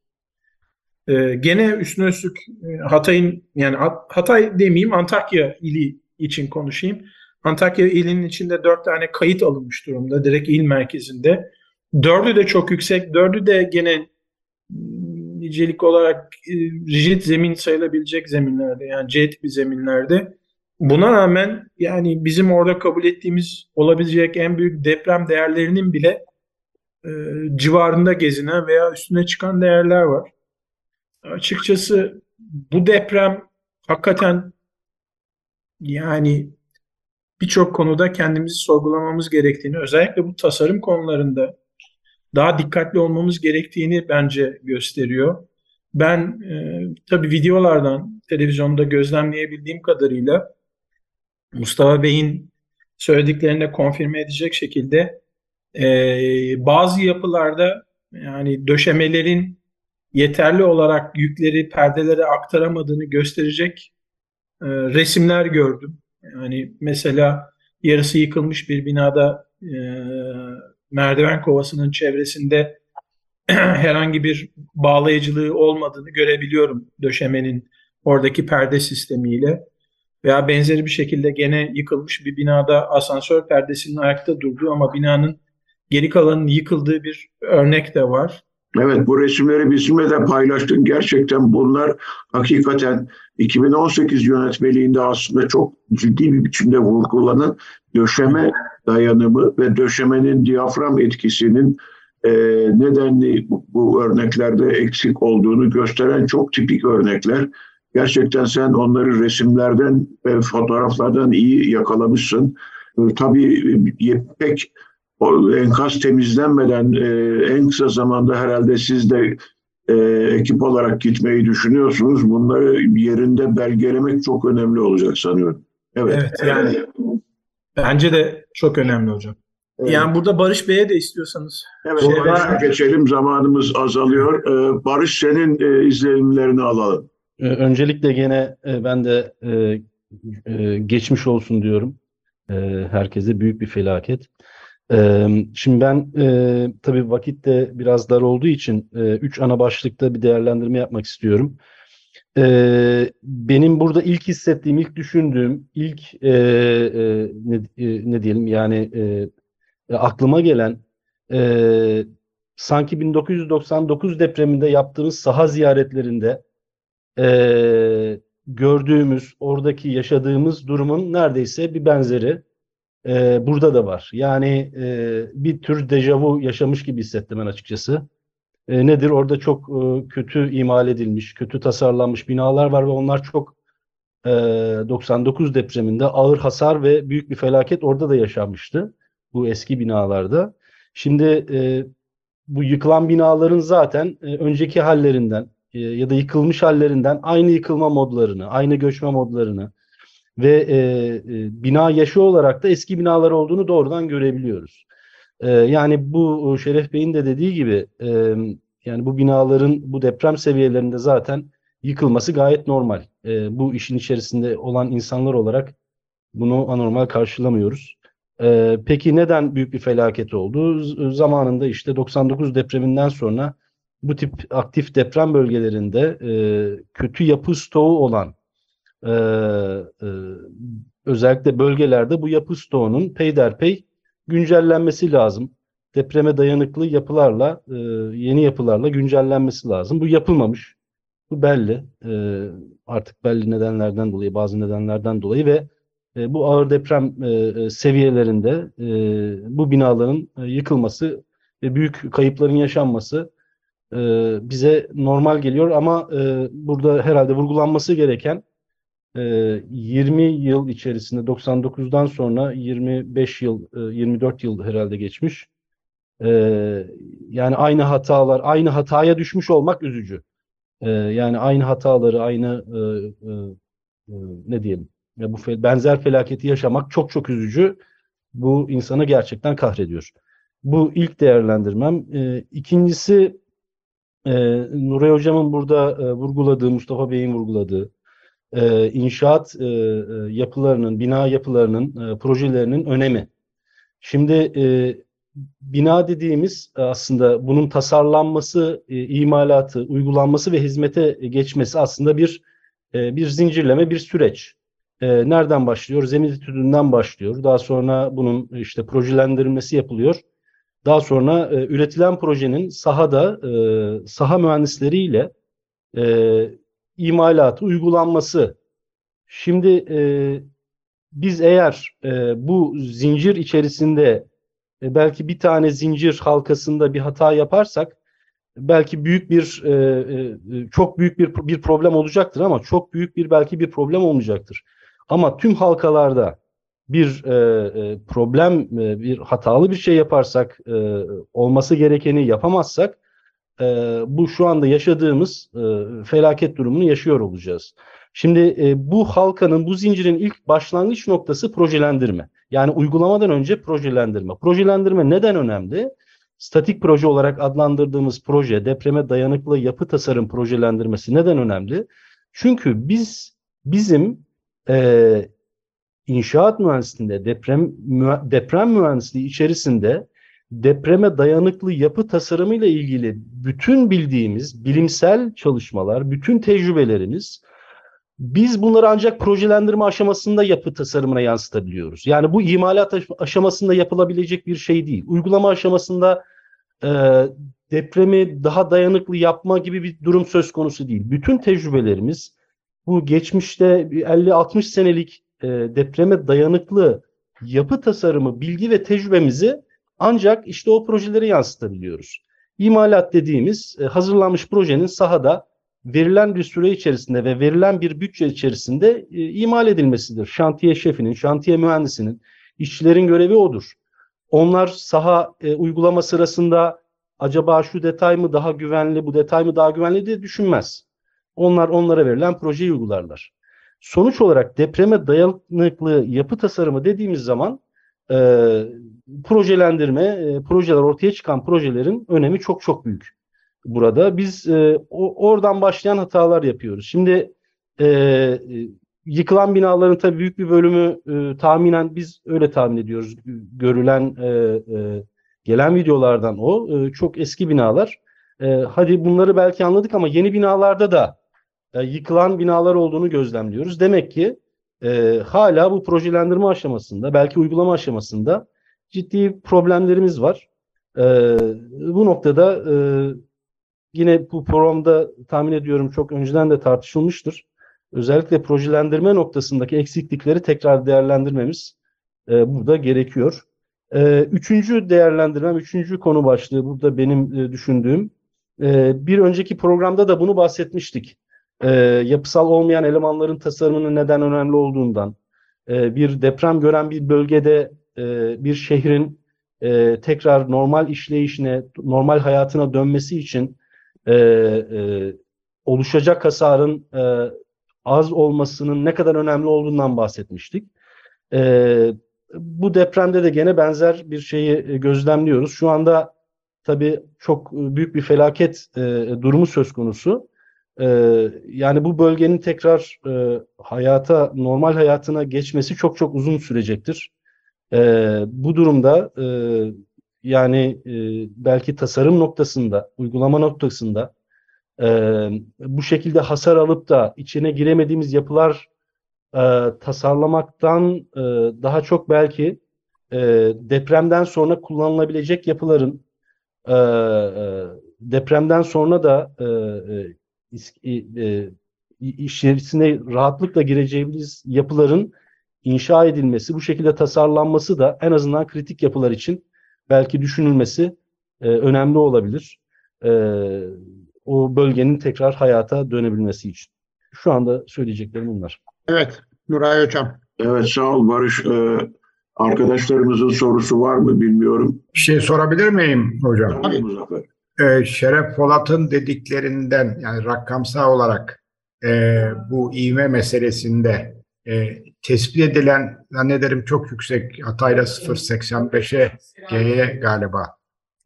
Ee, gene üstüne üstlük e, Hatay'ın yani Hatay demeyeyim Antakya ili için konuşayım. Antakya ilinin içinde dört tane kayıt alınmış durumda direkt il merkezinde. Dördü de çok yüksek. Dördü de gene nicelik olarak e, rigid zemin sayılabilecek zeminlerde yani C tipi zeminlerde. Buna rağmen yani bizim orada kabul ettiğimiz olabilecek en büyük deprem değerlerinin bile e, civarında gezinen veya üstüne çıkan değerler var. Açıkçası bu deprem hakikaten yani birçok konuda kendimizi sorgulamamız gerektiğini, özellikle bu tasarım konularında daha dikkatli olmamız gerektiğini bence gösteriyor. Ben e, tabii videolardan, televizyonda gözlemleyebildiğim kadarıyla Mustafa Bey'in söylediklerine konfirme edecek şekilde e, bazı yapılarda yani döşemelerin yeterli olarak yükleri perdelere aktaramadığını gösterecek e, resimler gördüm. Yani mesela yarısı yıkılmış bir binada e, merdiven kovasının çevresinde *clears throat* herhangi bir bağlayıcılığı olmadığını görebiliyorum döşemenin oradaki perde sistemiyle. Veya benzeri bir şekilde gene yıkılmış bir binada asansör perdesinin ayakta durduğu ama binanın geri kalanının yıkıldığı bir örnek de var. Evet bu resimleri bizimle de paylaştın. Gerçekten bunlar hakikaten 2018 yönetmeliğinde aslında çok ciddi bir biçimde vurgulanan döşeme dayanımı ve döşemenin diyafram etkisinin e, nedenli bu, bu örneklerde eksik olduğunu gösteren çok tipik örnekler. Gerçekten sen onları resimlerden ve fotoğraflardan iyi yakalamışsın. E, tabii pek o enkaz temizlenmeden e, en kısa zamanda herhalde siz de e, ekip olarak gitmeyi düşünüyorsunuz. Bunları yerinde belgelemek çok önemli olacak sanıyorum. Evet. Evet yani bence de çok önemli hocam. Evet. Yani burada Barış Bey'e de istiyorsanız. Evet, şey Barış'a geçelim. Zamanımız azalıyor. Ee, Barış senin e, izlenimlerini alalım. Ee, öncelikle gene e, ben de e, e, geçmiş olsun diyorum. E, herkese büyük bir felaket. Şimdi ben tabii vakit de biraz dar olduğu için üç ana başlıkta bir değerlendirme yapmak istiyorum. Benim burada ilk hissettiğim, ilk düşündüğüm, ilk ne, diyelim yani aklıma gelen sanki 1999 depreminde yaptığımız saha ziyaretlerinde gördüğümüz, oradaki yaşadığımız durumun neredeyse bir benzeri e, burada da var. Yani e, bir tür dejavu yaşamış gibi hissettim ben açıkçası. E, nedir? Orada çok e, kötü imal edilmiş, kötü tasarlanmış binalar var ve onlar çok e, 99 depreminde ağır hasar ve büyük bir felaket orada da yaşanmıştı. Bu eski binalarda. Şimdi e, bu yıkılan binaların zaten e, önceki hallerinden e, ya da yıkılmış hallerinden aynı yıkılma modlarını, aynı göçme modlarını, ve e, e, bina yaşı olarak da eski binalar olduğunu doğrudan görebiliyoruz. E, yani bu Şeref Bey'in de dediği gibi e, yani bu binaların bu deprem seviyelerinde zaten yıkılması gayet normal. E, bu işin içerisinde olan insanlar olarak bunu anormal karşılamıyoruz. E, peki neden büyük bir felaket oldu? Z zamanında işte 99 depreminden sonra bu tip aktif deprem bölgelerinde e, kötü yapı stoğu olan e, e, özellikle bölgelerde bu yapı stoğunun peyderpey güncellenmesi lazım. Depreme dayanıklı yapılarla, e, yeni yapılarla güncellenmesi lazım. Bu yapılmamış. Bu belli. E, artık belli nedenlerden dolayı, bazı nedenlerden dolayı ve e, bu ağır deprem e, e seviyelerinde e, bu binaların e, yıkılması ve büyük kayıpların yaşanması e, bize normal geliyor ama e, burada herhalde vurgulanması gereken 20 ee, yıl içerisinde 99'dan sonra 25 yıl, 24 e, yıl herhalde geçmiş. Ee, yani aynı hatalar, aynı hataya düşmüş olmak üzücü. Ee, yani aynı hataları, aynı e, e, ne diyelim, ya bu benzer felaketi yaşamak çok çok üzücü. Bu insanı gerçekten kahrediyor. Bu ilk değerlendirmem. İkincisi Nuray Hocam'ın burada vurguladığı, Mustafa Bey'in vurguladığı e, inşaat e, e, yapılarının, bina yapılarının, e, projelerinin önemi. Şimdi e, bina dediğimiz aslında bunun tasarlanması, e, imalatı, uygulanması ve hizmete geçmesi aslında bir e, bir zincirleme, bir süreç. E, nereden başlıyor? Zemin etüdünden başlıyor. Daha sonra bunun işte projelendirilmesi yapılıyor. Daha sonra e, üretilen projenin sahada e, saha mühendisleriyle e, imalatı, uygulanması. Şimdi e, biz eğer e, bu zincir içerisinde e, belki bir tane zincir halkasında bir hata yaparsak belki büyük bir e, e, çok büyük bir bir problem olacaktır ama çok büyük bir belki bir problem olmayacaktır. Ama tüm halkalarda bir e, e, problem, e, bir hatalı bir şey yaparsak, e, olması gerekeni yapamazsak, e, bu şu anda yaşadığımız e, felaket durumunu yaşıyor olacağız. Şimdi e, bu halkanın, bu zincirin ilk başlangıç noktası projelendirme. Yani uygulamadan önce projelendirme. Projelendirme neden önemli? Statik proje olarak adlandırdığımız proje, depreme dayanıklı yapı tasarım projelendirmesi neden önemli? Çünkü biz bizim e, inşaat mühendisliğinde, deprem deprem mühendisliği içerisinde depreme dayanıklı yapı tasarımı ile ilgili bütün bildiğimiz bilimsel çalışmalar, bütün tecrübelerimiz biz bunları ancak projelendirme aşamasında yapı tasarımına yansıtabiliyoruz. Yani bu imalat aşamasında yapılabilecek bir şey değil. Uygulama aşamasında e, depremi daha dayanıklı yapma gibi bir durum söz konusu değil. Bütün tecrübelerimiz bu geçmişte 50-60 senelik e, depreme dayanıklı yapı tasarımı, bilgi ve tecrübemizi ancak işte o projelere yansıtabiliyoruz. İmalat dediğimiz e, hazırlanmış projenin sahada verilen bir süre içerisinde ve verilen bir bütçe içerisinde e, imal edilmesidir. Şantiye şefinin, şantiye mühendisinin, işçilerin görevi odur. Onlar saha e, uygulama sırasında acaba şu detay mı daha güvenli, bu detay mı daha güvenli diye düşünmez. Onlar onlara verilen projeyi uygularlar. Sonuç olarak depreme dayanıklı yapı tasarımı dediğimiz zaman e, projelendirme, e, projeler ortaya çıkan projelerin önemi çok çok büyük burada. Biz e, o, oradan başlayan hatalar yapıyoruz. Şimdi e, yıkılan binaların tabii büyük bir bölümü e, tahminen biz öyle tahmin ediyoruz. Görülen e, e, gelen videolardan o e, çok eski binalar. E, hadi bunları belki anladık ama yeni binalarda da e, yıkılan binalar olduğunu gözlemliyoruz. Demek ki e, hala bu projelendirme aşamasında, belki uygulama aşamasında ciddi problemlerimiz var. E, bu noktada e, yine bu programda tahmin ediyorum çok önceden de tartışılmıştır. Özellikle projelendirme noktasındaki eksiklikleri tekrar değerlendirmemiz e, burada gerekiyor. E, üçüncü değerlendirmem, üçüncü konu başlığı burada benim e, düşündüğüm. E, bir önceki programda da bunu bahsetmiştik e, yapısal olmayan elemanların tasarımının neden önemli olduğundan, e, bir deprem gören bir bölgede e, bir şehrin e, tekrar normal işleyişine, normal hayatına dönmesi için e, e, oluşacak hasarın e, az olmasının ne kadar önemli olduğundan bahsetmiştik. E, bu depremde de gene benzer bir şeyi gözlemliyoruz. Şu anda tabii çok büyük bir felaket e, durumu söz konusu. Ee, yani bu bölgenin tekrar e, hayata, normal hayatına geçmesi çok çok uzun sürecektir. Ee, bu durumda e, yani e, belki tasarım noktasında, uygulama noktasında e, bu şekilde hasar alıp da içine giremediğimiz yapılar e, tasarlamaktan e, daha çok belki e, depremden sonra kullanılabilecek yapıların e, e, depremden sonra da e, e içerisine rahatlıkla gireceğimiz yapıların inşa edilmesi, bu şekilde tasarlanması da en azından kritik yapılar için belki düşünülmesi e, önemli olabilir. E, o bölgenin tekrar hayata dönebilmesi için. Şu anda söyleyeceklerim bunlar. Evet, Nuray Hocam. Evet, sağ ol Barış. Ee, arkadaşlarımızın sorusu var mı bilmiyorum. Bir şey sorabilir miyim hocam? Tabii Muzaffer e, Şeref Polat'ın dediklerinden yani rakamsal olarak e, bu ivme meselesinde e, tespit edilen zannederim çok yüksek Hatay'la 0.85'e G'ye galiba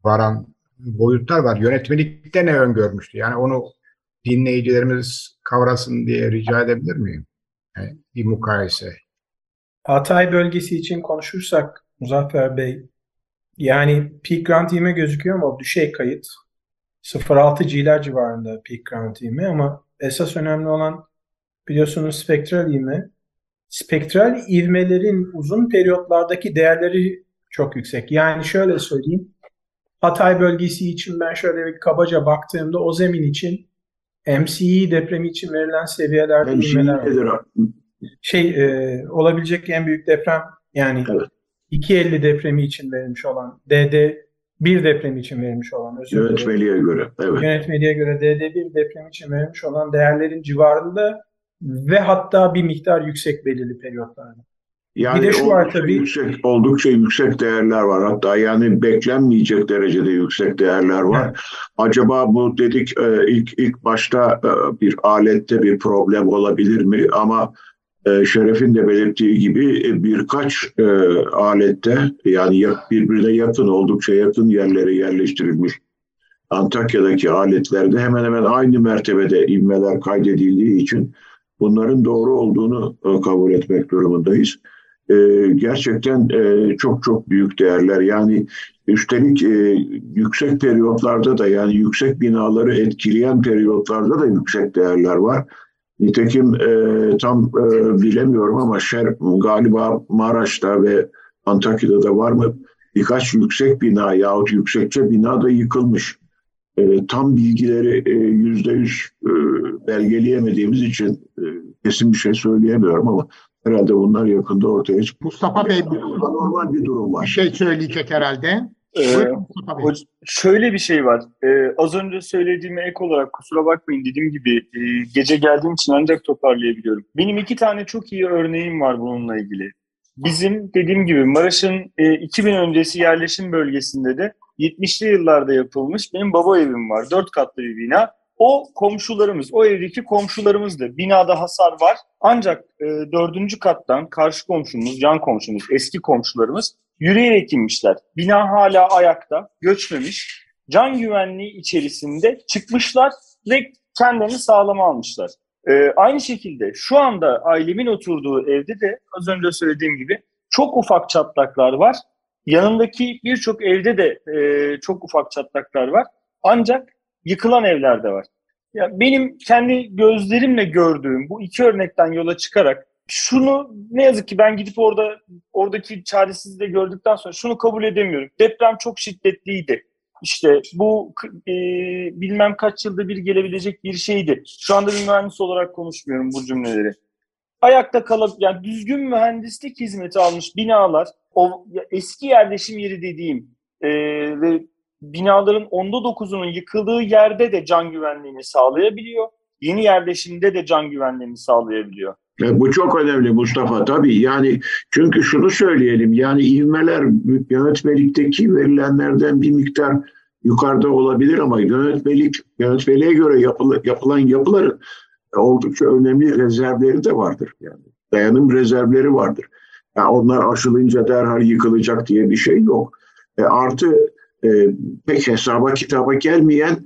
varan boyutlar var. Yönetmelikte ne öngörmüştü? Yani onu dinleyicilerimiz kavrasın diye rica edebilir miyim? Yani bir mukayese. Hatay bölgesi için konuşursak Muzaffer Bey, yani peak ground ivme gözüküyor ama düşey kayıt. 0.6 G'ler civarında peak ground ivme ama esas önemli olan biliyorsunuz spektral ivme. Spektral ivmelerin uzun periyotlardaki değerleri çok yüksek. Yani şöyle söyleyeyim. Hatay bölgesi için ben şöyle bir kabaca baktığımda o zemin için MCE depremi için verilen seviyelerde ivmeler var. Şey e, olabilecek en büyük deprem yani Evet. 2.50 depremi için verilmiş olan DD 1 depremi için verilmiş olan özür dilerim. Yönetmeliğe göre. Evet. Yönetmeliğe göre DD1 deprem için verilmiş olan değerlerin civarında ve hatta bir miktar yüksek belirli periyotlarda. Yani Bir de şu var tabii. Yüksek, oldukça yüksek değerler var. Hatta yani beklenmeyecek derecede yüksek değerler var. Evet. Acaba bu dedik e, ilk ilk başta e, bir alette bir problem olabilir mi? Ama Şeref'in de belirttiği gibi e, birkaç e, alette yani ya- birbirine yakın oldukça yakın yerlere yerleştirilmiş Antakya'daki aletlerde hemen hemen aynı mertebede ivmeler kaydedildiği için bunların doğru olduğunu e, kabul etmek durumundayız. E, gerçekten e, çok çok büyük değerler. Yani üstelik e, yüksek periyotlarda da yani yüksek binaları etkileyen periyotlarda da yüksek değerler var. Nitekim e, tam e, bilemiyorum ama şer, galiba Maraş'ta ve Antakya'da da var mı birkaç yüksek bina yahut yüksekçe bina da yıkılmış. E, tam bilgileri e, yüzde yüz e, belgeleyemediğimiz için e, kesin bir şey söyleyemiyorum ama herhalde bunlar yakında ortaya çıkıyor. Mustafa Bey Normal bir durum bir var. şey söyleyecek herhalde. Ee. Hoc- şöyle bir şey var. Ee, az önce söylediğime ek olarak kusura bakmayın dediğim gibi e, gece geldiğim için ancak toparlayabiliyorum. Benim iki tane çok iyi örneğim var bununla ilgili. Bizim dediğim gibi Maraş'ın e, 2000 öncesi yerleşim bölgesinde de 70'li yıllarda yapılmış benim baba evim var. Dört katlı bir bina. O komşularımız, o evdeki komşularımızdı. Binada hasar var. Ancak e, dördüncü kattan karşı komşumuz, yan komşumuz, eski komşularımız yürüyerek inmişler. Bina hala ayakta, göçmemiş. Can güvenliği içerisinde çıkmışlar ve kendilerini sağlama almışlar. Ee, aynı şekilde şu anda ailemin oturduğu evde de az önce söylediğim gibi çok ufak çatlaklar var. Yanındaki birçok evde de e, çok ufak çatlaklar var. Ancak yıkılan evler de var. Ya benim kendi gözlerimle gördüğüm bu iki örnekten yola çıkarak şunu ne yazık ki ben gidip orada oradaki çaresizliği de gördükten sonra şunu kabul edemiyorum. Deprem çok şiddetliydi. İşte bu e, bilmem kaç yılda bir gelebilecek bir şeydi. Şu anda bir mühendis olarak konuşmuyorum bu cümleleri. Ayakta kalıp yani düzgün mühendislik hizmeti almış binalar, o eski yerleşim yeri dediğim e, ve binaların onda dokuzunun yıkıldığı yerde de can güvenliğini sağlayabiliyor. Yeni yerleşimde de can güvenliğini sağlayabiliyor. E, bu çok önemli Mustafa tabii yani çünkü şunu söyleyelim yani ivmeler yönetmelikteki verilenlerden bir miktar yukarıda olabilir ama yönetmelik yönetmeliğe göre yapılı, yapılan yapıların oldukça önemli rezervleri de vardır yani dayanım rezervleri vardır. Yani onlar aşılınca derhal yıkılacak diye bir şey yok. E, artı e, pek hesaba kitaba gelmeyen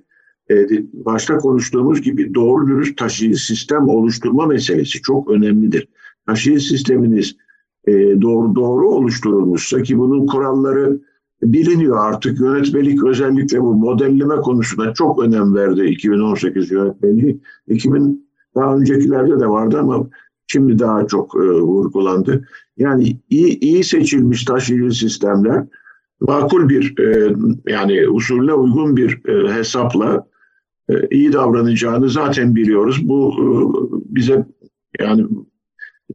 e, başta konuştuğumuz gibi doğru dürüst taşıyıcı sistem oluşturma meselesi çok önemlidir. Taşıyıcı sisteminiz e, doğru doğru oluşturulmuşsa ki bunun kuralları biliniyor artık yönetmelik özellikle bu modelleme konusuna çok önem verdi 2018 yönetmeliği. 2000 daha öncekilerde de vardı ama şimdi daha çok e, vurgulandı. Yani iyi, iyi seçilmiş taşıyıcı sistemler makul bir yani usulle uygun bir hesapla iyi davranacağını zaten biliyoruz. Bu e, bize yani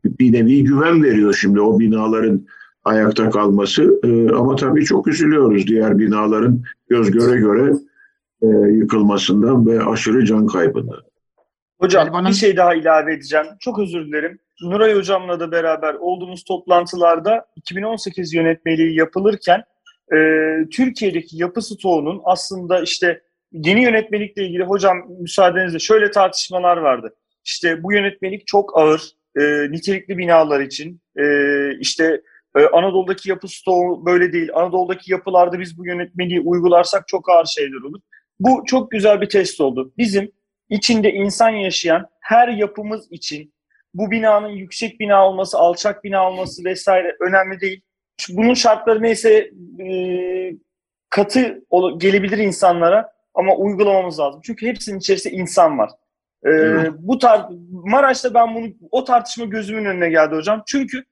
bir nevi güven veriyor şimdi o binaların ayakta kalması. E, ama tabii çok üzülüyoruz diğer binaların göz göre göre e, yıkılmasından ve aşırı can kaybından. Hocam Elvan'ın- bir şey daha ilave edeceğim. Çok özür dilerim. Nuray Hocam'la da beraber olduğumuz toplantılarda 2018 yönetmeliği yapılırken e, Türkiye'deki yapı stoğunun aslında işte yeni yönetmelikle ilgili hocam müsaadenizle şöyle tartışmalar vardı. İşte bu yönetmelik çok ağır. e, nitelikli binalar için e, işte e, Anadolu'daki yapı stoğu böyle değil. Anadolu'daki yapılarda biz bu yönetmeliği uygularsak çok ağır şeyler olur. Bu çok güzel bir test oldu. Bizim içinde insan yaşayan her yapımız için bu binanın yüksek bina olması, alçak bina olması vesaire önemli değil. Bunun şartları neyse e, katı gelebilir insanlara ama uygulamamız lazım. Çünkü hepsinin içerisinde insan var. Ee, bu tar Maraş'ta ben bunu o tartışma gözümün önüne geldi hocam. Çünkü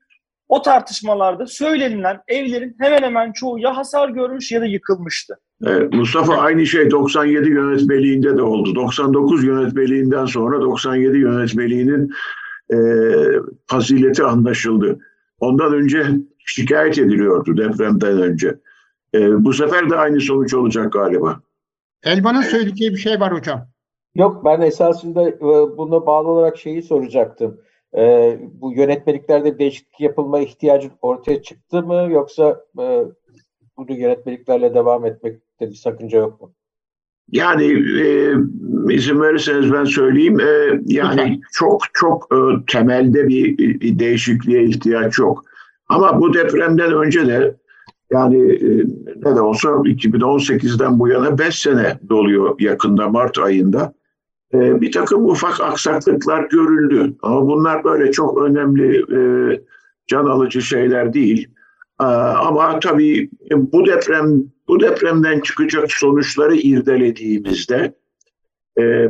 o tartışmalarda söylenilen evlerin hemen hemen çoğu ya hasar görmüş ya da yıkılmıştı. Evet, Mustafa aynı şey 97 yönetmeliğinde de oldu. 99 yönetmeliğinden sonra 97 yönetmeliğinin e, fazileti anlaşıldı. Ondan önce şikayet ediliyordu depremden önce. E, bu sefer de aynı sonuç olacak galiba. Elvan'ın söyleyeceği bir şey var hocam. Yok ben esasında e, buna bağlı olarak şeyi soracaktım. E, bu yönetmeliklerde değişiklik yapılma ihtiyacı ortaya çıktı mı yoksa e, bu yönetmeliklerle devam etmekte bir sakınca yok mu? Yani e, izin verirseniz ben söyleyeyim. E, yani Lütfen. çok çok e, temelde bir, bir değişikliğe ihtiyaç yok. Ama bu depremden önce de yani e, ne de olsa 2018'den bu yana 5 sene doluyor yakında Mart ayında. E, bir takım ufak aksaklıklar görüldü. Ama bunlar böyle çok önemli e, can alıcı şeyler değil. Ama tabii bu deprem bu depremden çıkacak sonuçları irdelediğimizde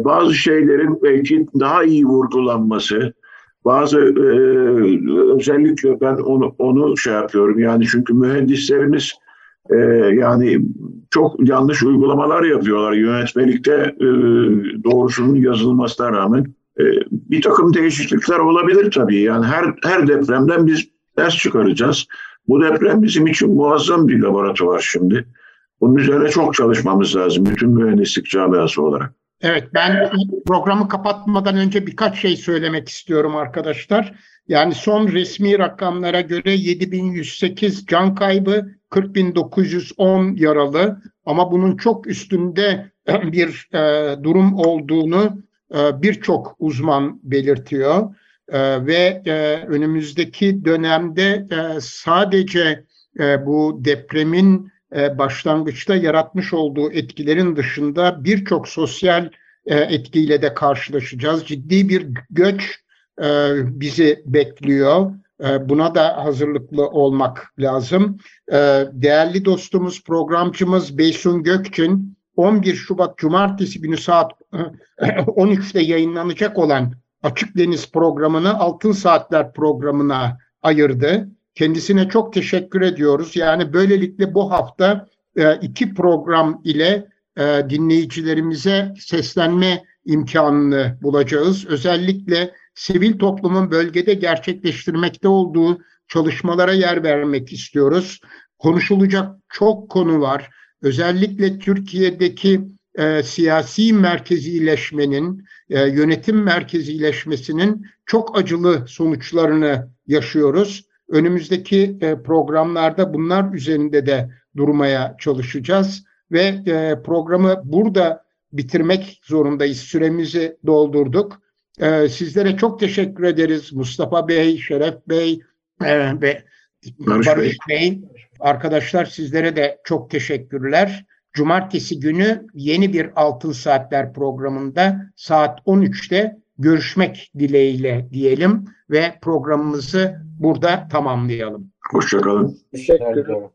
bazı şeylerin belki daha iyi vurgulanması, bazı e, özellikle ben onu onu şey yapıyorum yani çünkü mühendislerimiz e, yani çok yanlış uygulamalar yapıyorlar yönetmelikte e, doğrusunun yazılmasına rağmen e, bir takım değişiklikler olabilir tabii yani her her depremden biz ders çıkaracağız. Bu deprem bizim için muazzam bir laboratuvar şimdi. Bunun üzerine çok çalışmamız lazım bütün mühendislik camiası olarak. Evet ben programı kapatmadan önce birkaç şey söylemek istiyorum arkadaşlar. Yani son resmi rakamlara göre 7108 can kaybı, 40910 yaralı ama bunun çok üstünde *clears throat* bir e, durum olduğunu e, birçok uzman belirtiyor. E, ve e, önümüzdeki dönemde e, sadece e, bu depremin başlangıçta yaratmış olduğu etkilerin dışında birçok sosyal e, etkiyle de karşılaşacağız. Ciddi bir göç e, bizi bekliyor. Buna da hazırlıklı olmak lazım. Değerli dostumuz, programcımız Beysun Gökçin 11 Şubat Cumartesi günü saat *laughs* 13'te yayınlanacak olan Açık Deniz programını Altın Saatler programına ayırdı. Kendisine çok teşekkür ediyoruz. Yani böylelikle bu hafta e, iki program ile e, dinleyicilerimize seslenme imkanını bulacağız. Özellikle sivil toplumun bölgede gerçekleştirmekte olduğu çalışmalara yer vermek istiyoruz. Konuşulacak çok konu var. Özellikle Türkiye'deki e, siyasi merkezileşmenin, e, yönetim merkezileşmesinin çok acılı sonuçlarını yaşıyoruz. Önümüzdeki e, programlarda bunlar üzerinde de durmaya çalışacağız ve e, programı burada bitirmek zorundayız. Süremizi doldurduk. E, sizlere çok teşekkür ederiz Mustafa Bey, Şeref Bey ve Barış, Barış Bey. Arkadaşlar sizlere de çok teşekkürler. Cumartesi günü yeni bir Altın Saatler programında saat 13'te görüşmek dileğiyle diyelim ve programımızı burada tamamlayalım. Hoşçakalın. Teşekkür ederim.